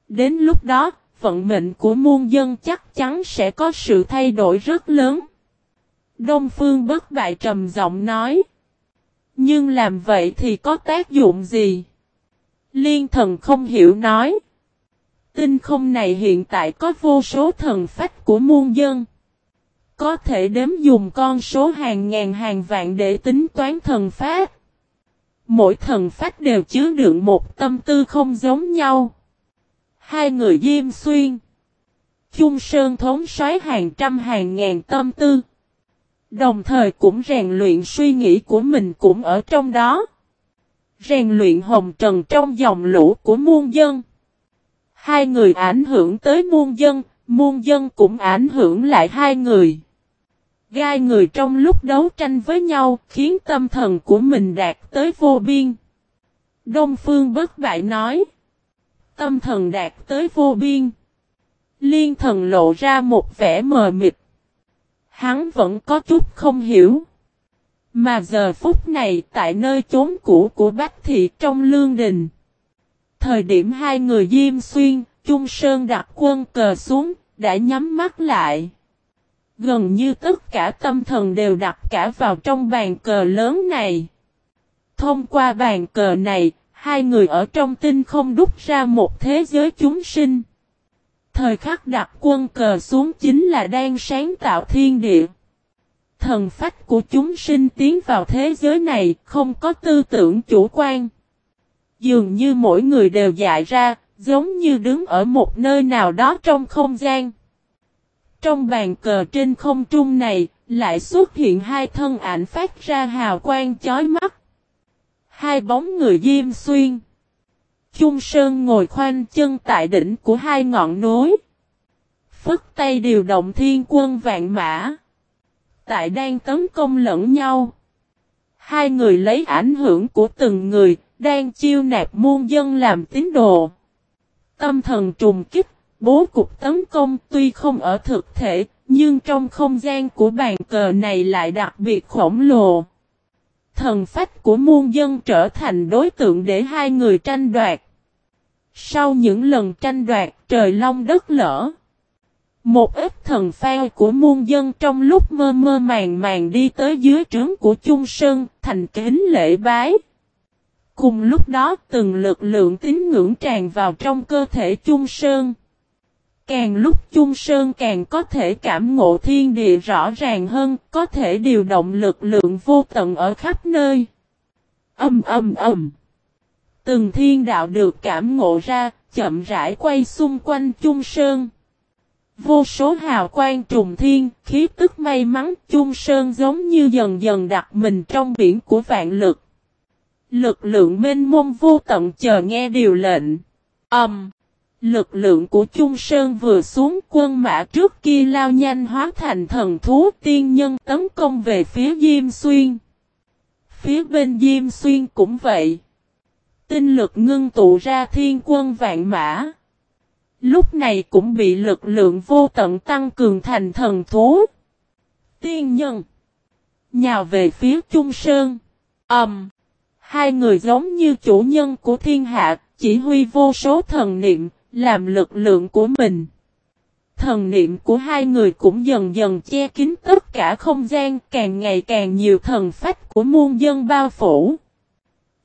Đến lúc đó, vận mệnh của muôn dân chắc chắn sẽ có sự thay đổi rất lớn. Đông Phương bất bại trầm giọng nói. Nhưng làm vậy thì có tác dụng gì? Liên thần không hiểu nói. Tinh không này hiện tại có vô số thần phách của muôn dân. Có thể đếm dùng con số hàng ngàn hàng vạn để tính toán thần pháp. Mỗi thần pháp đều chứa đựng một tâm tư không giống nhau. Hai người Diêm Xuyên. Chung Sơn thống xoáy hàng trăm hàng ngàn tâm tư. Đồng thời cũng rèn luyện suy nghĩ của mình cũng ở trong đó. Rèn luyện hồng trần trong dòng lũ của muôn dân. Hai người ảnh hưởng tới muôn dân, muôn dân cũng ảnh hưởng lại hai người. Gai người trong lúc đấu tranh với nhau khiến tâm thần của mình đạt tới vô biên. Đông Phương bất bại nói. Tâm thần đạt tới vô biên. Liên thần lộ ra một vẻ mờ mịt. Hắn vẫn có chút không hiểu. Mà giờ phút này tại nơi chốn cũ của Bách Thị trong Lương Đình. Thời điểm hai người Diêm Xuyên, Trung Sơn đặt quân cờ xuống, đã nhắm mắt lại. Gần như tất cả tâm thần đều đặt cả vào trong bàn cờ lớn này. Thông qua bàn cờ này, hai người ở trong tinh không đúc ra một thế giới chúng sinh. Thời khắc đặt quân cờ xuống chính là đang sáng tạo thiên địa. Thần phách của chúng sinh tiến vào thế giới này không có tư tưởng chủ quan. Dường như mỗi người đều dại ra, giống như đứng ở một nơi nào đó trong không gian. Trong bàn cờ trên không trung này, lại xuất hiện hai thân ảnh phát ra hào quang chói mắt. Hai bóng người diêm xuyên. Trung Sơn ngồi khoanh chân tại đỉnh của hai ngọn núi. Phất tay điều động thiên quân vạn mã. Tại đang tấn công lẫn nhau. Hai người lấy ảnh hưởng của từng người, đang chiêu nạp muôn dân làm tín đồ. Tâm thần trùng kích, bố cục tấn công tuy không ở thực thể, nhưng trong không gian của bàn cờ này lại đặc biệt khổng lồ. Thần phách của muôn dân trở thành đối tượng để hai người tranh đoạt. Sau những lần tranh đoạt trời long đất lỡ. Một ít thần phao của muôn dân trong lúc mơ mơ màng màng đi tới dưới trướng của chung Sơn, thành kính lễ bái. Cùng lúc đó từng lực lượng tín ngưỡng tràn vào trong cơ thể chung Sơn. Càng lúc chung Sơn càng có thể cảm ngộ thiên địa rõ ràng hơn, có thể điều động lực lượng vô tận ở khắp nơi. Âm âm âm. Từng thiên đạo được cảm ngộ ra, chậm rãi quay xung quanh chung Sơn. Vô số hào quang trùng thiên, khí tức may mắn chung Sơn giống như dần dần đặt mình trong biển của vạn lực. Lực lượng mênh mông vô tận chờ nghe điều lệnh. Âm. Um, lực lượng của Trung Sơn vừa xuống quân mã trước kia lao nhanh hóa thành thần thú tiên nhân tấn công về phía Diêm Xuyên. Phía bên Diêm Xuyên cũng vậy. Tinh lực ngưng tụ ra thiên quân vạn mã. Lúc này cũng bị lực lượng vô tận tăng cường thành thần thú. Tiên nhân. Nhào về phía Trung Sơn. Ẩm. Um, Hai người giống như chủ nhân của thiên hạ, chỉ huy vô số thần niệm, làm lực lượng của mình. Thần niệm của hai người cũng dần dần che kín tất cả không gian, càng ngày càng nhiều thần phách của muôn dân bao phủ.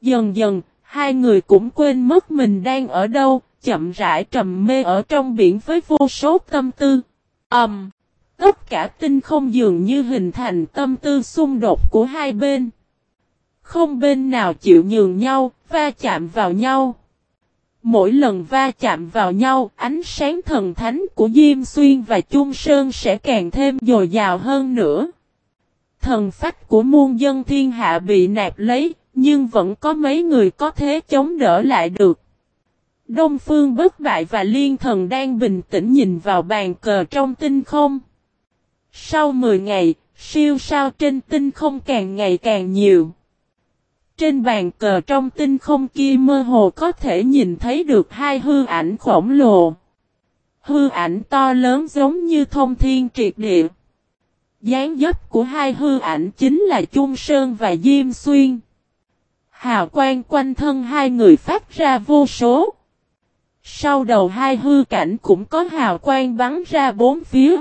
Dần dần, hai người cũng quên mất mình đang ở đâu, chậm rãi trầm mê ở trong biển với vô số tâm tư. Ầm! Um, tất cả tinh không dường như hình thành tâm tư xung đột của hai bên. Không bên nào chịu nhường nhau, va chạm vào nhau. Mỗi lần va chạm vào nhau, ánh sáng thần thánh của Diêm Xuyên và Trung Sơn sẽ càng thêm dồi dào hơn nữa. Thần phách của muôn dân thiên hạ bị nạp lấy, nhưng vẫn có mấy người có thế chống đỡ lại được. Đông Phương bất bại và Liên Thần đang bình tĩnh nhìn vào bàn cờ trong tinh không. Sau 10 ngày, siêu sao trên tinh không càng ngày càng nhiều. Trên bàn cờ trong tinh không kia mơ hồ có thể nhìn thấy được hai hư ảnh khổng lồ. Hư ảnh to lớn giống như thông thiên triệt địa. Gián dấp của hai hư ảnh chính là Trung Sơn và Diêm Xuyên. Hào quang quanh thân hai người phát ra vô số. Sau đầu hai hư cảnh cũng có hào quang bắn ra bốn phía.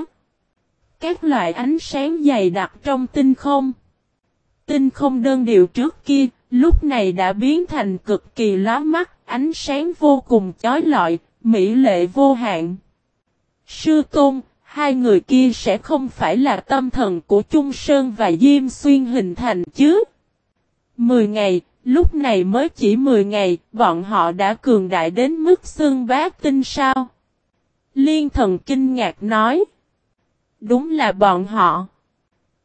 Các loại ánh sáng dày đặc trong tinh không. Tinh không đơn điệu trước kia, lúc này đã biến thành cực kỳ lóa mắt, ánh sáng vô cùng chói lọi, mỹ lệ vô hạn. Sư Tôn, hai người kia sẽ không phải là tâm thần của Trung Sơn và Diêm Xuyên hình thành chứ? Mười ngày, lúc này mới chỉ mười ngày, bọn họ đã cường đại đến mức xương bát tinh sao? Liên thần kinh ngạc nói. Đúng là bọn họ.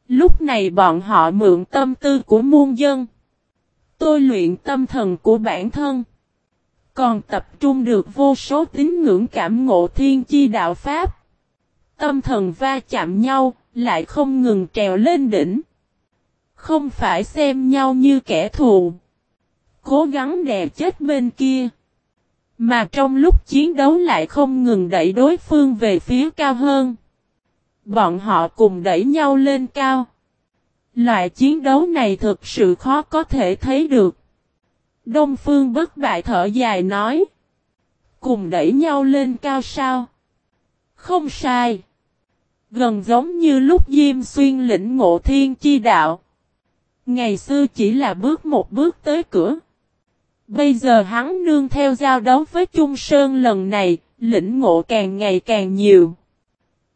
Lúc này bọn họ mượn tâm tư của muôn dân. Tôi luyện tâm thần của bản thân. Còn tập trung được vô số tín ngưỡng cảm ngộ thiên chi đạo Pháp. Tâm thần va chạm nhau, lại không ngừng trèo lên đỉnh. Không phải xem nhau như kẻ thù. Cố gắng đè chết bên kia. Mà trong lúc chiến đấu lại không ngừng đẩy đối phương về phía cao hơn. Bọn họ cùng đẩy nhau lên cao. Loại chiến đấu này thực sự khó có thể thấy được. Đông Phương bất bại thở dài nói. Cùng đẩy nhau lên cao sao? Không sai. Gần giống như lúc Diêm Xuyên lĩnh ngộ thiên chi đạo. Ngày xưa chỉ là bước một bước tới cửa. Bây giờ hắn nương theo giao đấu với Trung Sơn lần này, lĩnh ngộ càng ngày càng nhiều.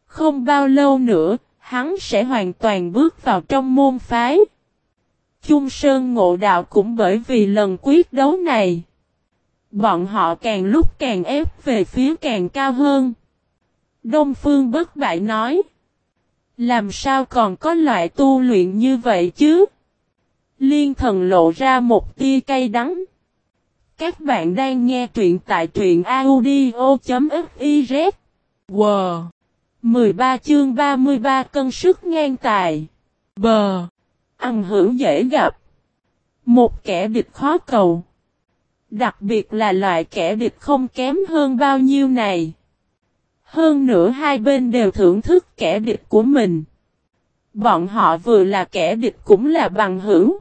Không bao lâu nữa, hắn sẽ hoàn toàn bước vào trong môn phái. Trung Sơn ngộ đạo cũng bởi vì lần quyết đấu này. Bọn họ càng lúc càng ép về phía càng cao hơn. Đông Phương bất bại nói. Làm sao còn có loại tu luyện như vậy chứ? Liên thần lộ ra một tia cay đắng. Các bạn đang nghe truyện tại truyện audio.fif. Wow! 13 chương 33 cân sức ngang tài. Bờ! Ăn hữu dễ gặp. Một kẻ địch khó cầu. Đặc biệt là loại kẻ địch không kém hơn bao nhiêu này. Hơn nữa hai bên đều thưởng thức kẻ địch của mình. Bọn họ vừa là kẻ địch cũng là bằng hữu.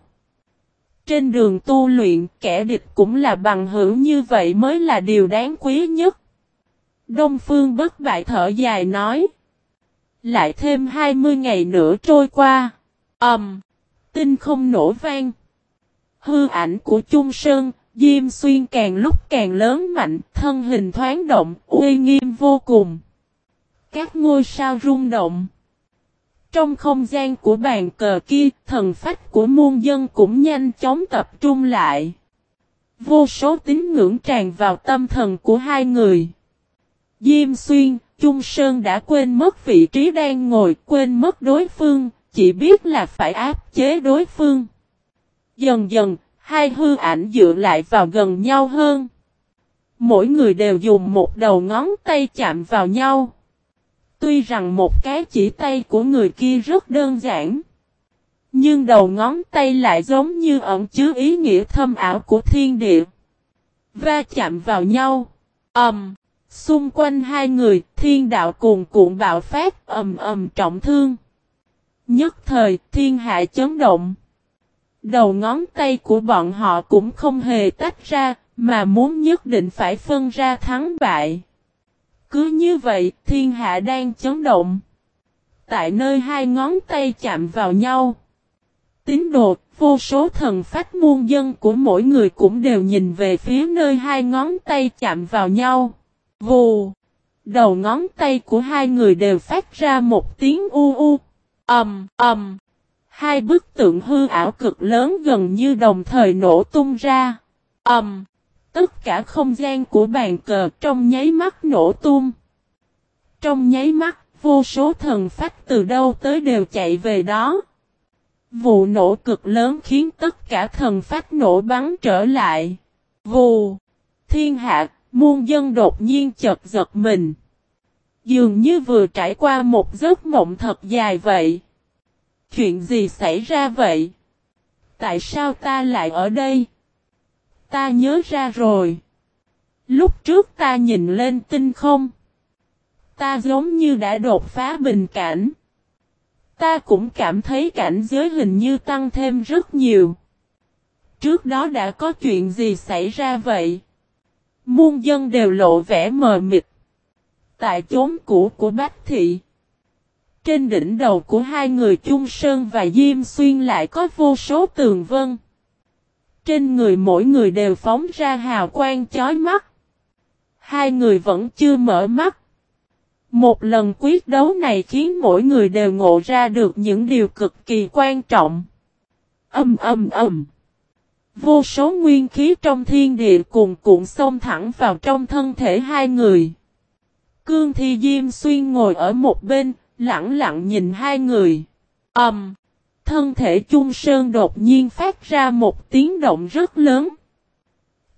Trên đường tu luyện, kẻ địch cũng là bằng hữu như vậy mới là điều đáng quý nhất. Đông Phương bất bại thở dài nói. Lại thêm 20 ngày nữa trôi qua. Ẩm. Um, tinh không nổ vang. Hư ảnh của Trung Sơn, Diêm Xuyên càng lúc càng lớn mạnh, thân hình thoáng động, uy nghiêm vô cùng. Các ngôi sao rung động. Trong không gian của bàn cờ kia, thần phách của muôn dân cũng nhanh chóng tập trung lại. Vô số tín ngưỡng tràn vào tâm thần của hai người. Diêm Xuyên, Trung Sơn đã quên mất vị trí đang ngồi, quên mất đối phương, chỉ biết là phải áp chế đối phương. Dần dần, hai hư ảnh dựa lại vào gần nhau hơn. Mỗi người đều dùng một đầu ngón tay chạm vào nhau. Tuy rằng một cái chỉ tay của người kia rất đơn giản. Nhưng đầu ngón tay lại giống như ẩn chứa ý nghĩa thâm ảo của thiên địa. Va chạm vào nhau. Ẩm. Um, xung quanh hai người, thiên đạo cuồn cuộn bạo phát, ầm ầm trọng thương. Nhất thời, thiên hạ chấn động. Đầu ngón tay của bọn họ cũng không hề tách ra, mà muốn nhất định phải phân ra thắng bại. Cứ như vậy, thiên hạ đang chấn động. Tại nơi hai ngón tay chạm vào nhau. Tín đồ, vô số thần phách muôn dân của mỗi người cũng đều nhìn về phía nơi hai ngón tay chạm vào nhau. Vù! Đầu ngón tay của hai người đều phát ra một tiếng u u. Ầm, ầm. Hai bức tượng hư ảo cực lớn gần như đồng thời nổ tung ra. Ầm. Tất cả không gian của bàn cờ trong nháy mắt nổ tung. Trong nháy mắt, vô số thần phách từ đâu tới đều chạy về đó. Vụ nổ cực lớn khiến tất cả thần phách nổ bắn trở lại. Vù! Thiên hạ, muôn dân đột nhiên chật giật mình. Dường như vừa trải qua một giấc mộng thật dài vậy. Chuyện gì xảy ra vậy? Tại sao ta lại ở đây? Ta nhớ ra rồi. Lúc trước ta nhìn lên tinh không. Ta giống như đã đột phá bình cảnh. Ta cũng cảm thấy cảnh giới hình như tăng thêm rất nhiều. Trước đó đã có chuyện gì xảy ra vậy? Muôn dân đều lộ vẻ mờ mịt. Tại chốn cũ của Bách Thị. Trên đỉnh đầu của hai người Trung Sơn và Diêm Xuyên lại có vô số tường vân. Trên người mỗi người đều phóng ra hào quang chói mắt. Hai người vẫn chưa mở mắt. Một lần quyết đấu này khiến mỗi người đều ngộ ra được những điều cực kỳ quan trọng. Âm âm âm. Vô số nguyên khí trong thiên địa cùng cuộn xông thẳng vào trong thân thể hai người. Cương Thi Diêm Xuyên ngồi ở một bên, lặng lặng nhìn hai người. âm Um, thân thể Trung Sơn đột nhiên phát ra một tiếng động rất lớn.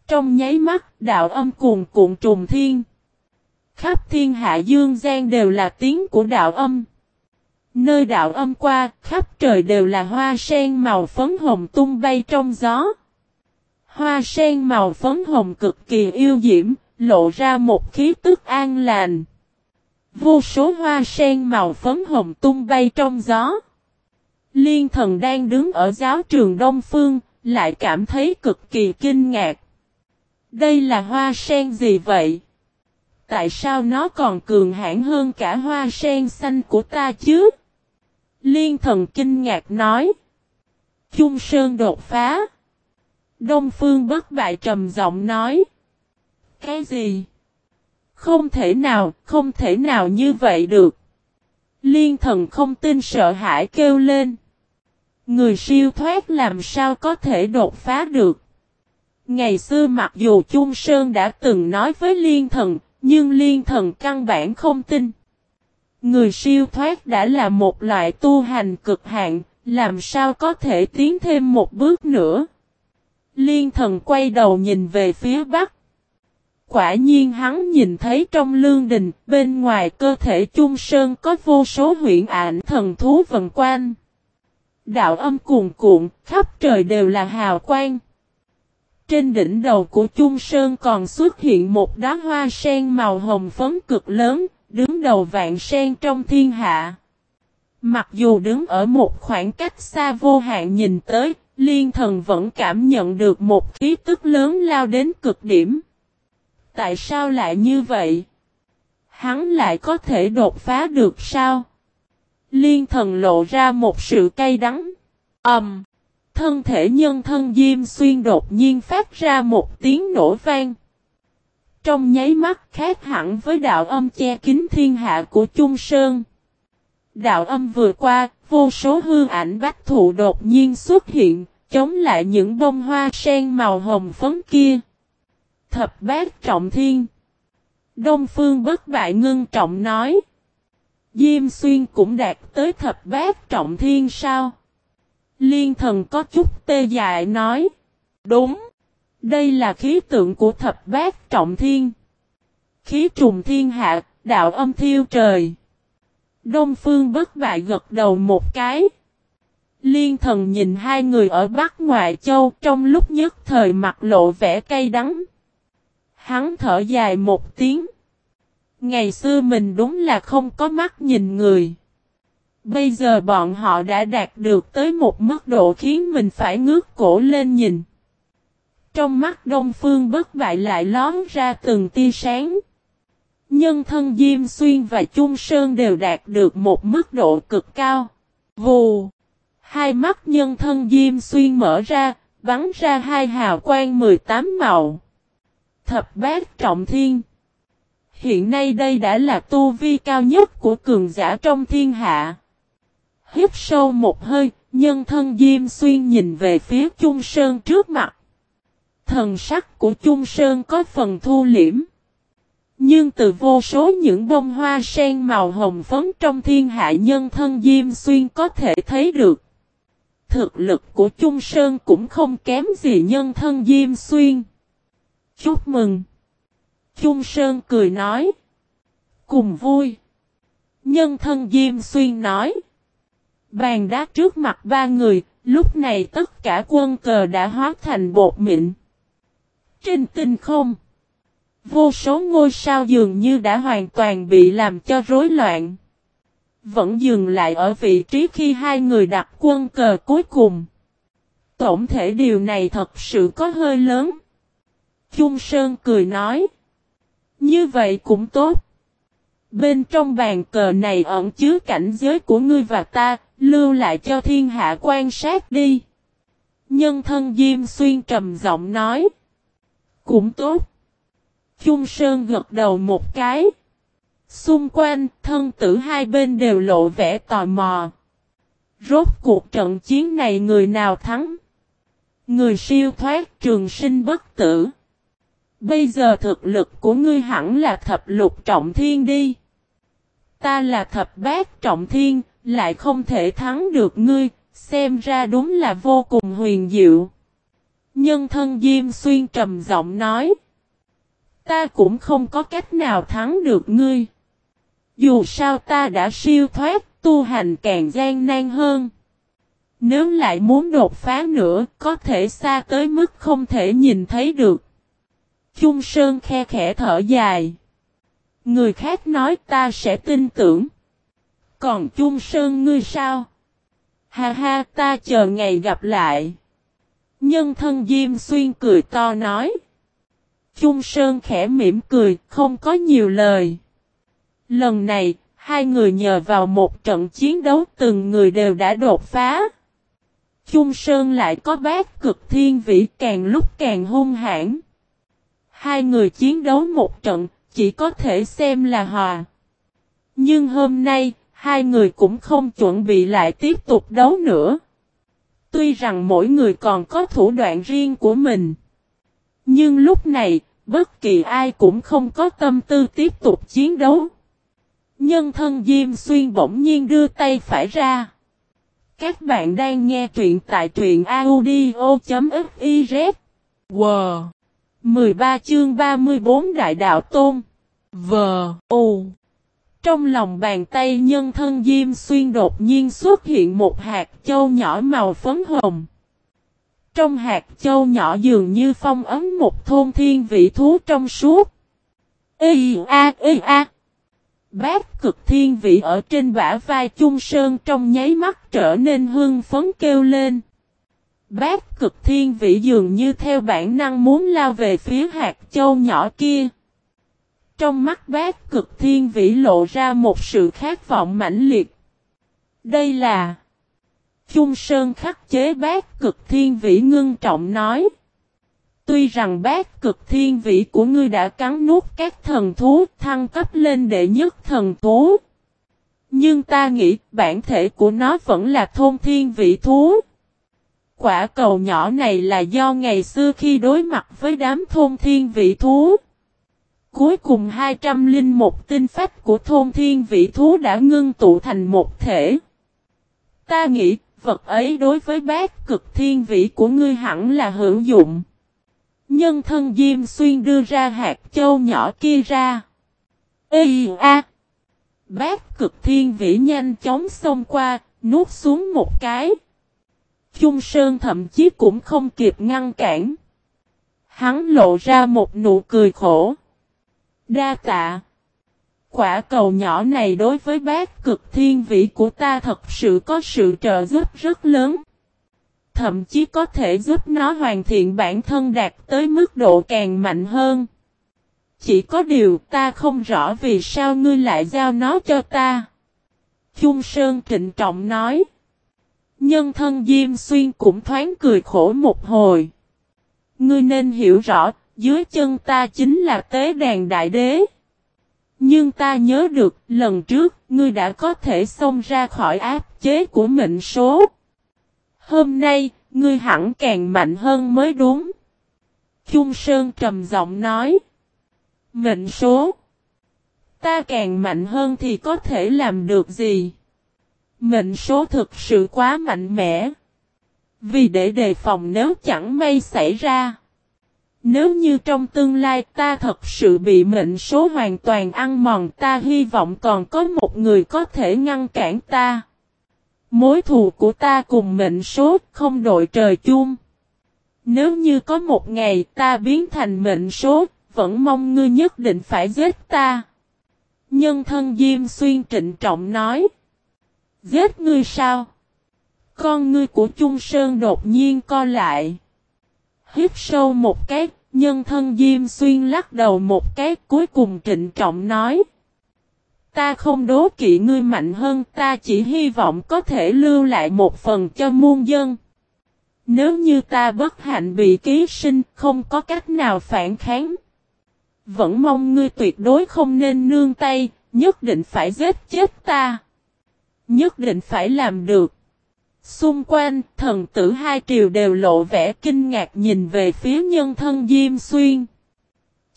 Trong nháy mắt, đạo âm cuồn cuộn trùng thiên. Khắp thiên hạ dương gian đều là tiếng của đạo âm. Nơi đạo âm qua, khắp trời đều là hoa sen màu phấn hồng tung bay trong gió. Hoa sen màu phấn hồng cực kỳ yêu diễm, lộ ra một khí tức an lành. Vô số hoa sen màu phấn hồng tung bay trong gió. Liên thần đang đứng ở giáo trường Đông Phương, lại cảm thấy cực kỳ kinh ngạc. Đây là hoa sen gì vậy? tại sao nó còn cường hãn hơn cả hoa sen xanh của ta chứ? Liên thần kinh ngạc nói. trung Sơn đột phá. Đông Phương bất bại trầm giọng nói. Cái gì? Không thể nào, không thể nào như vậy được. Liên thần không tin sợ hãi kêu lên. Người siêu thoát làm sao có thể đột phá được. Ngày xưa mặc dù trung Sơn đã từng nói với Liên thần, nhưng Liên thần căn bản không tin. Người siêu thoát đã là một loại tu hành cực hạn, làm sao có thể tiến thêm một bước nữa. Liên thần quay đầu nhìn về phía bắc. Quả nhiên hắn nhìn thấy trong lương đình, bên ngoài cơ thể chung sơn có vô số huyện ảnh thần thú vần quanh. Đạo âm cuồn cuộn, khắp trời đều là hào quang. Trên đỉnh đầu của chung sơn còn xuất hiện một đóa hoa sen màu hồng phấn cực lớn, đứng đầu vạn sen trong thiên hạ. Mặc dù đứng ở một khoảng cách xa vô hạn nhìn tới, liên thần vẫn cảm nhận được một khí tức lớn lao đến cực điểm. Tại sao lại như vậy? Hắn lại có thể đột phá được sao? Liên thần lộ ra một sự cay đắng. Ẩm! Um, thân thể nhân thân Diêm Xuyên đột nhiên phát ra một tiếng nổ vang. Trong nháy mắt khác hẳn với đạo âm che kín thiên hạ của Trung Sơn. Đạo âm vừa qua, vô số hư ảnh bách thụ đột nhiên xuất hiện, chống lại những bông hoa sen màu hồng phấn kia. Thập bát trọng thiên. Đông phương bất bại ngưng trọng nói. Diêm xuyên cũng đạt tới thập bát trọng thiên sao? Liên thần có chút tê dại nói. Đúng. Đây là khí tượng của thập bát trọng thiên. Khí trùng thiên hạ, đạo âm thiêu trời. Đông phương bất bại gật đầu một cái. Liên thần nhìn hai người ở Bắc Ngoại Châu trong lúc nhất thời mặt lộ vẻ cay đắng. Hắn thở dài một tiếng. Ngày xưa mình đúng là không có mắt nhìn người. Bây giờ bọn họ đã đạt được tới một mức độ khiến mình phải ngước cổ lên nhìn. Trong mắt Đông Phương bất bại lại lón ra từng tia sáng. Nhân thân Diêm Xuyên và Trung Sơn đều đạt được một mức độ cực cao. Vù! Hai mắt nhân thân Diêm Xuyên mở ra, bắn ra hai hào quang 18 màu. Thập bát trọng thiên. Hiện nay đây đã là tu vi cao nhất của cường giả trong thiên hạ. Hít sâu một hơi, nhân thân Diêm Xuyên nhìn về phía Trung Sơn trước mặt. Thần sắc của Trung Sơn có phần thu liễm. Nhưng từ vô số những bông hoa sen màu hồng phấn trong thiên hạ nhân thân Diêm Xuyên có thể thấy được. Thực lực của Trung Sơn cũng không kém gì nhân thân Diêm Xuyên. Chúc mừng. Trung Sơn cười nói. Cùng vui. Nhân thân Diêm Xuyên nói. Bàn đá trước mặt ba người, lúc này tất cả quân cờ đã hóa thành bột mịn. Trên tinh không, vô số ngôi sao dường như đã hoàn toàn bị làm cho rối loạn. Vẫn dừng lại ở vị trí khi hai người đặt quân cờ cuối cùng. Tổng thể điều này thật sự có hơi lớn. Trung Sơn cười nói. Như vậy cũng tốt. Bên trong bàn cờ này ẩn chứa cảnh giới của ngươi và ta, lưu lại cho thiên hạ quan sát đi. Nhân thân Diêm Xuyên trầm giọng nói. Cũng tốt. Trung Sơn gật đầu một cái. Xung quanh, thân tử hai bên đều lộ vẻ tò mò. Rốt cuộc trận chiến này người nào thắng? Người siêu thoát trường sinh bất tử. Bây giờ thực lực của ngươi hẳn là thập lục trọng thiên đi. Ta là thập bát trọng thiên, lại không thể thắng được ngươi, xem ra đúng là vô cùng huyền diệu. Nhân thân Diêm Xuyên trầm giọng nói. Ta cũng không có cách nào thắng được ngươi. Dù sao ta đã siêu thoát, tu hành càng gian nan hơn. Nếu lại muốn đột phá nữa, có thể xa tới mức không thể nhìn thấy được. Trung Sơn khe khẽ thở dài. Người khác nói ta sẽ tin tưởng. Còn Trung Sơn ngươi sao? Ha ha ta chờ ngày gặp lại. Nhân thân Diêm Xuyên cười to nói. Chung Sơn khẽ mỉm cười, không có nhiều lời. Lần này, hai người nhờ vào một trận chiến đấu từng người đều đã đột phá. Chung Sơn lại có bát cực thiên vĩ càng lúc càng hung hãn. Hai người chiến đấu một trận, chỉ có thể xem là hòa. Nhưng hôm nay, hai người cũng không chuẩn bị lại tiếp tục đấu nữa. Tuy rằng mỗi người còn có thủ đoạn riêng của mình. Nhưng lúc này, bất kỳ ai cũng không có tâm tư tiếp tục chiến đấu. Nhân thân Diêm Xuyên bỗng nhiên đưa tay phải ra. Các bạn đang nghe truyện tại truyện audio.fiz. Wow! 13 chương 34 Đại Đạo Tôn. V. U. Trong lòng bàn tay nhân thân Diêm Xuyên đột nhiên xuất hiện một hạt châu nhỏ màu phấn hồng. Trong hạt châu nhỏ dường như phong ấn một thôn thiên vị thú trong suốt. Ê a ê a. Bác cực thiên vị ở trên bả vai chung sơn trong nháy mắt trở nên hưng phấn kêu lên. Bác cực thiên vị dường như theo bản năng muốn lao về phía hạt châu nhỏ kia. Trong mắt bác cực thiên vĩ lộ ra một sự khát vọng mãnh liệt. Đây là Chung Sơn khắc chế bác cực thiên vĩ ngưng trọng nói. Tuy rằng bác cực thiên vị của ngươi đã cắn nuốt các thần thú, thăng cấp lên đệ nhất thần thú. Nhưng ta nghĩ bản thể của nó vẫn là thôn thiên vị thú. Quả cầu nhỏ này là do ngày xưa khi đối mặt với đám thôn thiên vị thú. Cuối cùng 201 tinh phách của thôn thiên vị thú đã ngưng tụ thành một thể. Ta nghĩ vật ấy đối với bác cực thiên vị của ngươi hẳn là hữu dụng. Nhân thân Diêm Xuyên đưa ra hạt châu nhỏ kia ra. Ê a! Bác cực thiên vĩ nhanh chóng xông qua, nuốt xuống một cái. Trung Sơn thậm chí cũng không kịp ngăn cản. Hắn lộ ra một nụ cười khổ. Đa tạ. Quả cầu nhỏ này đối với bác cực thiên vĩ của ta thật sự có sự trợ giúp rất lớn. Thậm chí có thể giúp nó hoàn thiện bản thân đạt tới mức độ càng mạnh hơn. Chỉ có điều ta không rõ vì sao ngươi lại giao nó cho ta. Trung Sơn trịnh trọng nói. Nhân thân Diêm Xuyên cũng thoáng cười khổ một hồi. Ngươi nên hiểu rõ, dưới chân ta chính là tế đàn đại đế. Nhưng ta nhớ được, lần trước, ngươi đã có thể xông ra khỏi áp chế của mệnh số. Hôm nay, ngươi hẳn càng mạnh hơn mới đúng. Trung Sơn trầm giọng nói. Mệnh số. Ta càng mạnh hơn thì có thể làm được gì? Mệnh số thực sự quá mạnh mẽ. Vì để đề phòng nếu chẳng may xảy ra. Nếu như trong tương lai ta thật sự bị mệnh số hoàn toàn ăn mòn ta hy vọng còn có một người có thể ngăn cản ta. Mối thù của ta cùng mệnh số không đội trời chung. Nếu như có một ngày ta biến thành mệnh số, vẫn mong ngươi nhất định phải giết ta. Nhân thân Diêm Xuyên trịnh trọng nói. Giết ngươi sao? Con ngươi của Trung Sơn đột nhiên co lại. Hít sâu một cái, nhân thân Diêm Xuyên lắc đầu một cái cuối cùng trịnh trọng nói. Ta không đố kỵ ngươi mạnh hơn ta chỉ hy vọng có thể lưu lại một phần cho muôn dân. Nếu như ta bất hạnh bị ký sinh không có cách nào phản kháng. Vẫn mong ngươi tuyệt đối không nên nương tay, nhất định phải giết chết ta. Nhất định phải làm được. Xung quanh, thần tử hai triều đều lộ vẻ kinh ngạc nhìn về phía nhân thân Diêm Xuyên.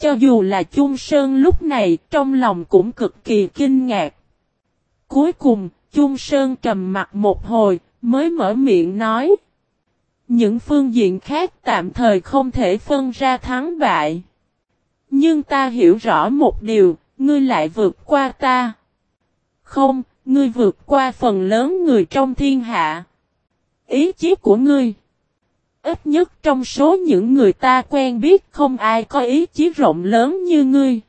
Cho dù là Chung Sơn lúc này, trong lòng cũng cực kỳ kinh ngạc. Cuối cùng, Chung Sơn trầm mặt một hồi, mới mở miệng nói. Những phương diện khác tạm thời không thể phân ra thắng bại. Nhưng ta hiểu rõ một điều, ngươi lại vượt qua ta. Không, ngươi vượt qua phần lớn người trong thiên hạ. Ý chí của ngươi. Ít nhất trong số những người ta quen biết không ai có ý chí rộng lớn như ngươi.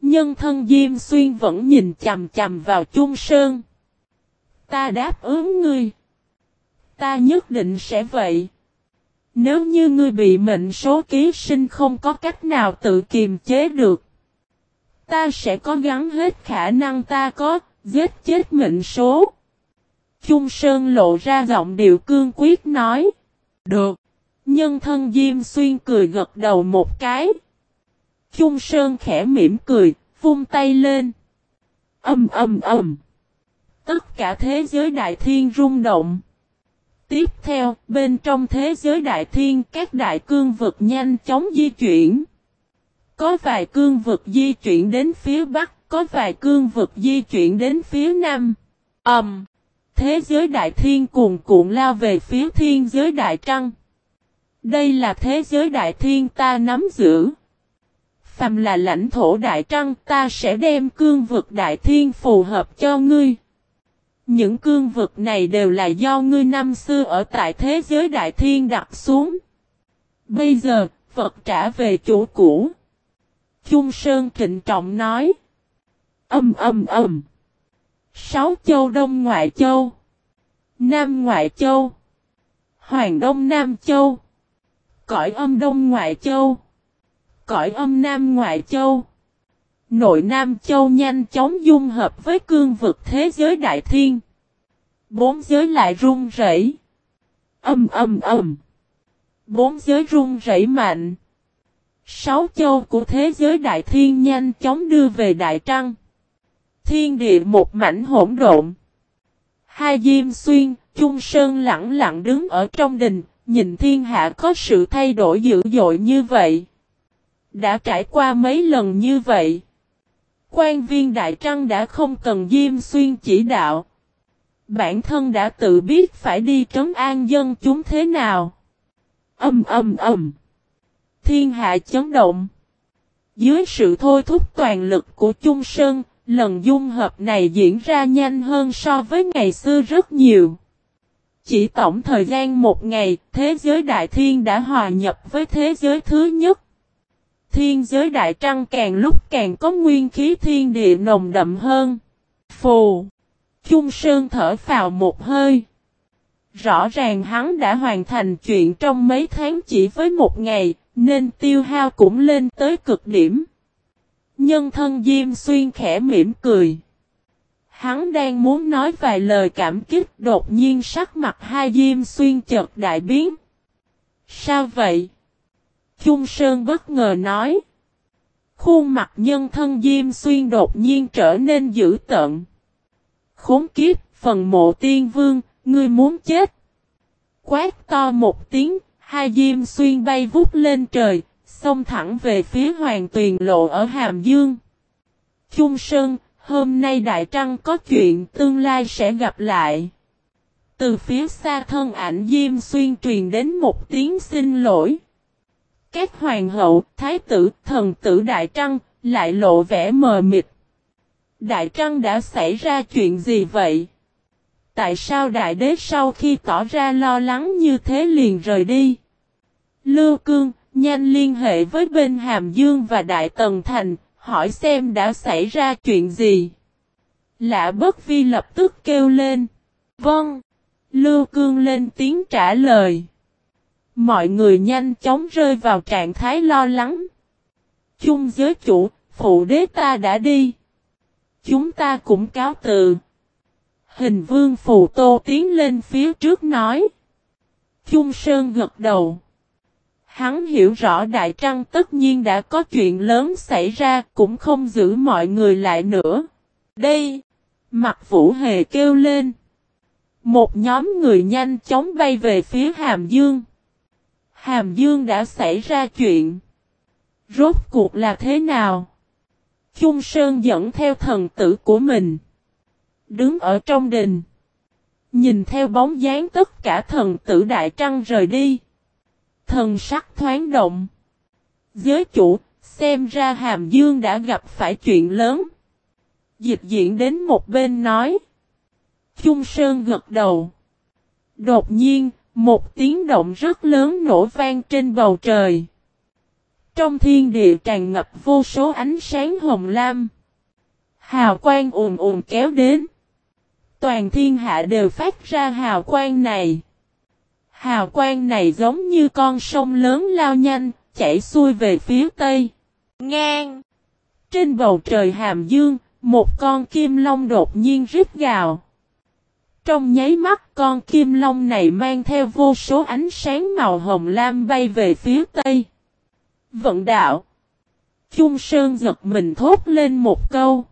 Nhân thân Diêm Xuyên vẫn nhìn chầm chầm vào Trung Sơn. Ta đáp ứng ngươi. Ta nhất định sẽ vậy. Nếu như ngươi bị mệnh số ký sinh không có cách nào tự kiềm chế được. Ta sẽ có gắn hết khả năng ta có, giết chết mệnh số. Trung Sơn lộ ra giọng điệu cương quyết nói. Được. Nhân thân Diêm Xuyên cười gật đầu một cái. Trung Sơn khẽ mỉm cười, vung tay lên. Âm âm âm. Tất cả thế giới đại thiên rung động. Tiếp theo, bên trong thế giới đại thiên các đại cương vực nhanh chóng di chuyển. Có vài cương vực di chuyển đến phía bắc, có vài cương vực di chuyển đến phía nam. ầm Um, thế giới đại thiên cuồn cuộn lao về phía thiên giới đại trăng. Đây là thế giới đại thiên ta nắm giữ. Phàm là lãnh thổ đại trăng ta sẽ đem cương vực đại thiên phù hợp cho ngươi. Những cương vực này đều là do ngươi năm xưa ở tại thế giới đại thiên đặt xuống. Bây giờ, Phật trả về chỗ cũ. Trung Sơn trịnh trọng nói. Âm âm âm. Sáu châu Đông Ngoại Châu. Nam Ngoại Châu. Hoàng Đông Nam Châu. Cõi âm Đông Ngoại Châu. Cõi âm Nam Ngoại Châu. Nội Nam Châu nhanh chóng dung hợp với cương vực thế giới đại thiên. Bốn giới lại rung rẩy. Âm âm âm. Bốn giới rung rẩy mạnh. Sáu châu của thế giới đại thiên nhanh chóng đưa về đại trăng. Thiên địa một mảnh hỗn độn. Hai Diêm Xuyên, Trung Sơn lặng lặng đứng ở trong đình, nhìn thiên hạ có sự thay đổi dữ dội như vậy. Đã trải qua mấy lần như vậy. Quan viên Đại Trăng đã không cần Diêm Xuyên chỉ đạo. Bản thân đã tự biết phải đi trấn an dân chúng thế nào. Âm âm âm. Thiên hạ chấn động. Dưới sự thôi thúc toàn lực của Trung Sơn, lần dung hợp này diễn ra nhanh hơn so với ngày xưa rất nhiều. Chỉ tổng thời gian một ngày, thế giới đại thiên đã hòa nhập với thế giới thứ nhất. Thiên giới đại trăng càng lúc càng có nguyên khí thiên địa nồng đậm hơn. Phù! Trung Sơn thở vào một hơi. Rõ ràng hắn đã hoàn thành chuyện trong mấy tháng chỉ với một ngày, nên tiêu hao cũng lên tới cực điểm. Nhân thân Diêm Xuyên khẽ mỉm cười. Hắn đang muốn nói vài lời cảm kích đột nhiên sắc mặt hai Diêm Xuyên chợt đại biến. Sao vậy? Trung Sơn bất ngờ nói. Khuôn mặt nhân thân Diêm Xuyên đột nhiên trở nên dữ tợn. Khốn kiếp, phần mộ tiên vương, ngươi muốn chết. Quát to một tiếng, hai Diêm Xuyên bay vút lên trời, xông thẳng về phía Hoàng Tuyền Lộ ở Hàm Dương. Trung Sơn, hôm nay Đại Trăng có chuyện tương lai sẽ gặp lại. Từ phía xa thân ảnh Diêm Xuyên truyền đến một tiếng xin lỗi. Các hoàng hậu, thái tử, thần tử Đại Trăng, lại lộ vẻ mờ mịt. Đại Trăng đã xảy ra chuyện gì vậy? Tại sao đại đế sau khi tỏ ra lo lắng như thế liền rời đi? Lưu Cương, nhanh liên hệ với bên Hàm Dương và Đại Tần Thành, hỏi xem đã xảy ra chuyện gì. Lạ bất vi lập tức kêu lên. Vâng. Lưu Cương lên tiếng trả lời. Mọi người nhanh chóng rơi vào trạng thái lo lắng. Chung giới chủ, phụ đế ta đã đi. Chúng ta cũng cáo từ. Hình vương phù tô tiến lên phía trước nói. Chung Sơn gật đầu. Hắn hiểu rõ Đại Trăng tất nhiên đã có chuyện lớn xảy ra, cũng không giữ mọi người lại nữa. Đây! Mặt vũ hề kêu lên. Một nhóm người nhanh chóng bay về phía Hàm Dương. Hàm Dương đã xảy ra chuyện. Rốt cuộc là thế nào? Trung Sơn dẫn theo thần tử của mình. Đứng ở trong đình. Nhìn theo bóng dáng tất cả thần tử Đại Trăng rời đi. Thần sắc thoáng động. Giới chủ, xem ra Hàm Dương đã gặp phải chuyện lớn. Dịch diễn đến một bên nói. Trung Sơn gật đầu. Đột nhiên, một tiếng động rất lớn nổ vang trên bầu trời. Trong thiên địa tràn ngập vô số ánh sáng hồng lam. Hào quang ùn ùn kéo đến. Toàn thiên hạ đều phát ra hào quang này. Hào quang này giống như con sông lớn lao nhanh, chảy xuôi về phía tây. Ngang! Trên bầu trời hàm dương, một con kim long đột nhiên rít gào. Trong nháy mắt con kim long này mang theo vô số ánh sáng màu hồng lam bay về phía tây. Vận đạo. Chung Sơn giật mình thốt lên một câu.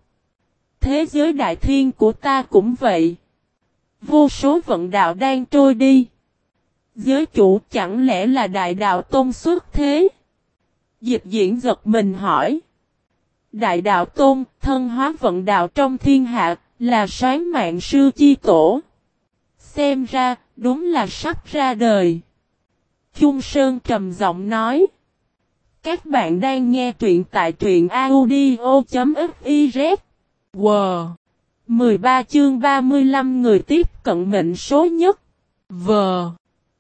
Thế giới đại thiên của ta cũng vậy. Vô số vận đạo đang trôi đi. Giới chủ chẳng lẽ là đại đạo tôn xuất thế? Dịch diễn giật mình hỏi. Đại đạo tôn, thân hóa vận đạo trong thiên hạ, là sáng mạng sư chi tổ. Xem ra, đúng là sắp ra đời. Chung Sơn trầm giọng nói. Các bạn đang nghe truyện tại truyện audio.fiz. Wow! 13 chương 35 người tiếp cận mệnh số nhất. Vờ!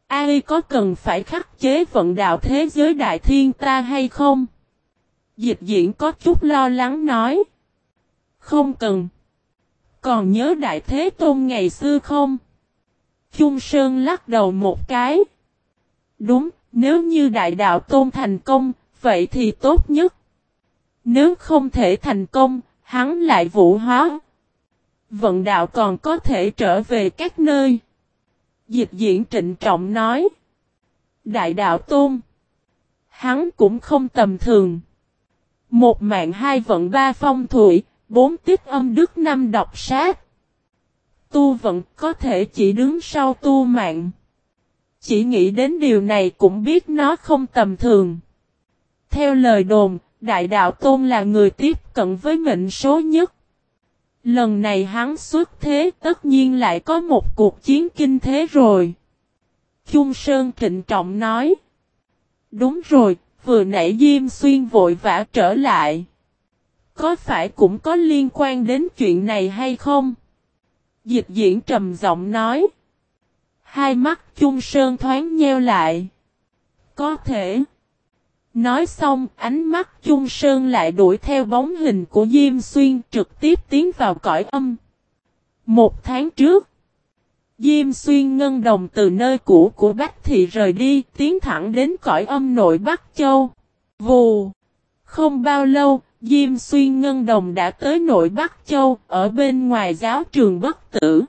Ai có cần phải khắc chế vận đạo thế giới đại thiên ta hay không? Dịch diễn có chút lo lắng nói. Không cần. Còn nhớ đại thế tôn ngày xưa không? Trung Sơn lắc đầu một cái. Đúng, nếu như đại đạo tôn thành công, vậy thì tốt nhất. Nếu không thể thành công, hắn lại vũ hóa. Vận đạo còn có thể trở về các nơi. Dịch diễn trịnh trọng nói. Đại đạo tôn. Hắn cũng không tầm thường. Một mạng hai vận ba phong thủy, bốn tiết âm đức năm độc sát. Tu vận có thể chỉ đứng sau tu mạng. Chỉ nghĩ đến điều này cũng biết nó không tầm thường. Theo lời đồn, Đại Đạo Tôn là người tiếp cận với mệnh số nhất. Lần này hắn xuất thế tất nhiên lại có một cuộc chiến kinh thế rồi. Trung Sơn trịnh trọng nói. Đúng rồi, vừa nãy Diêm Xuyên vội vã trở lại. Có phải cũng có liên quan đến chuyện này hay không? Dịch diễn trầm giọng nói. Hai mắt Trung Sơn thoáng nheo lại. Có thể. Nói xong, ánh mắt Chung Sơn lại đuổi theo bóng hình của Diêm Xuyên trực tiếp tiến vào cõi âm. Một tháng trước, Diêm Xuyên ngân đồng từ nơi cũ của Bách Thị rời đi, tiến thẳng đến cõi âm nội Bắc Châu. Vù! Không bao lâu, Diêm Xuyên ngân đồng đã tới nội Bắc Châu, ở bên ngoài giáo trường Bất Tử.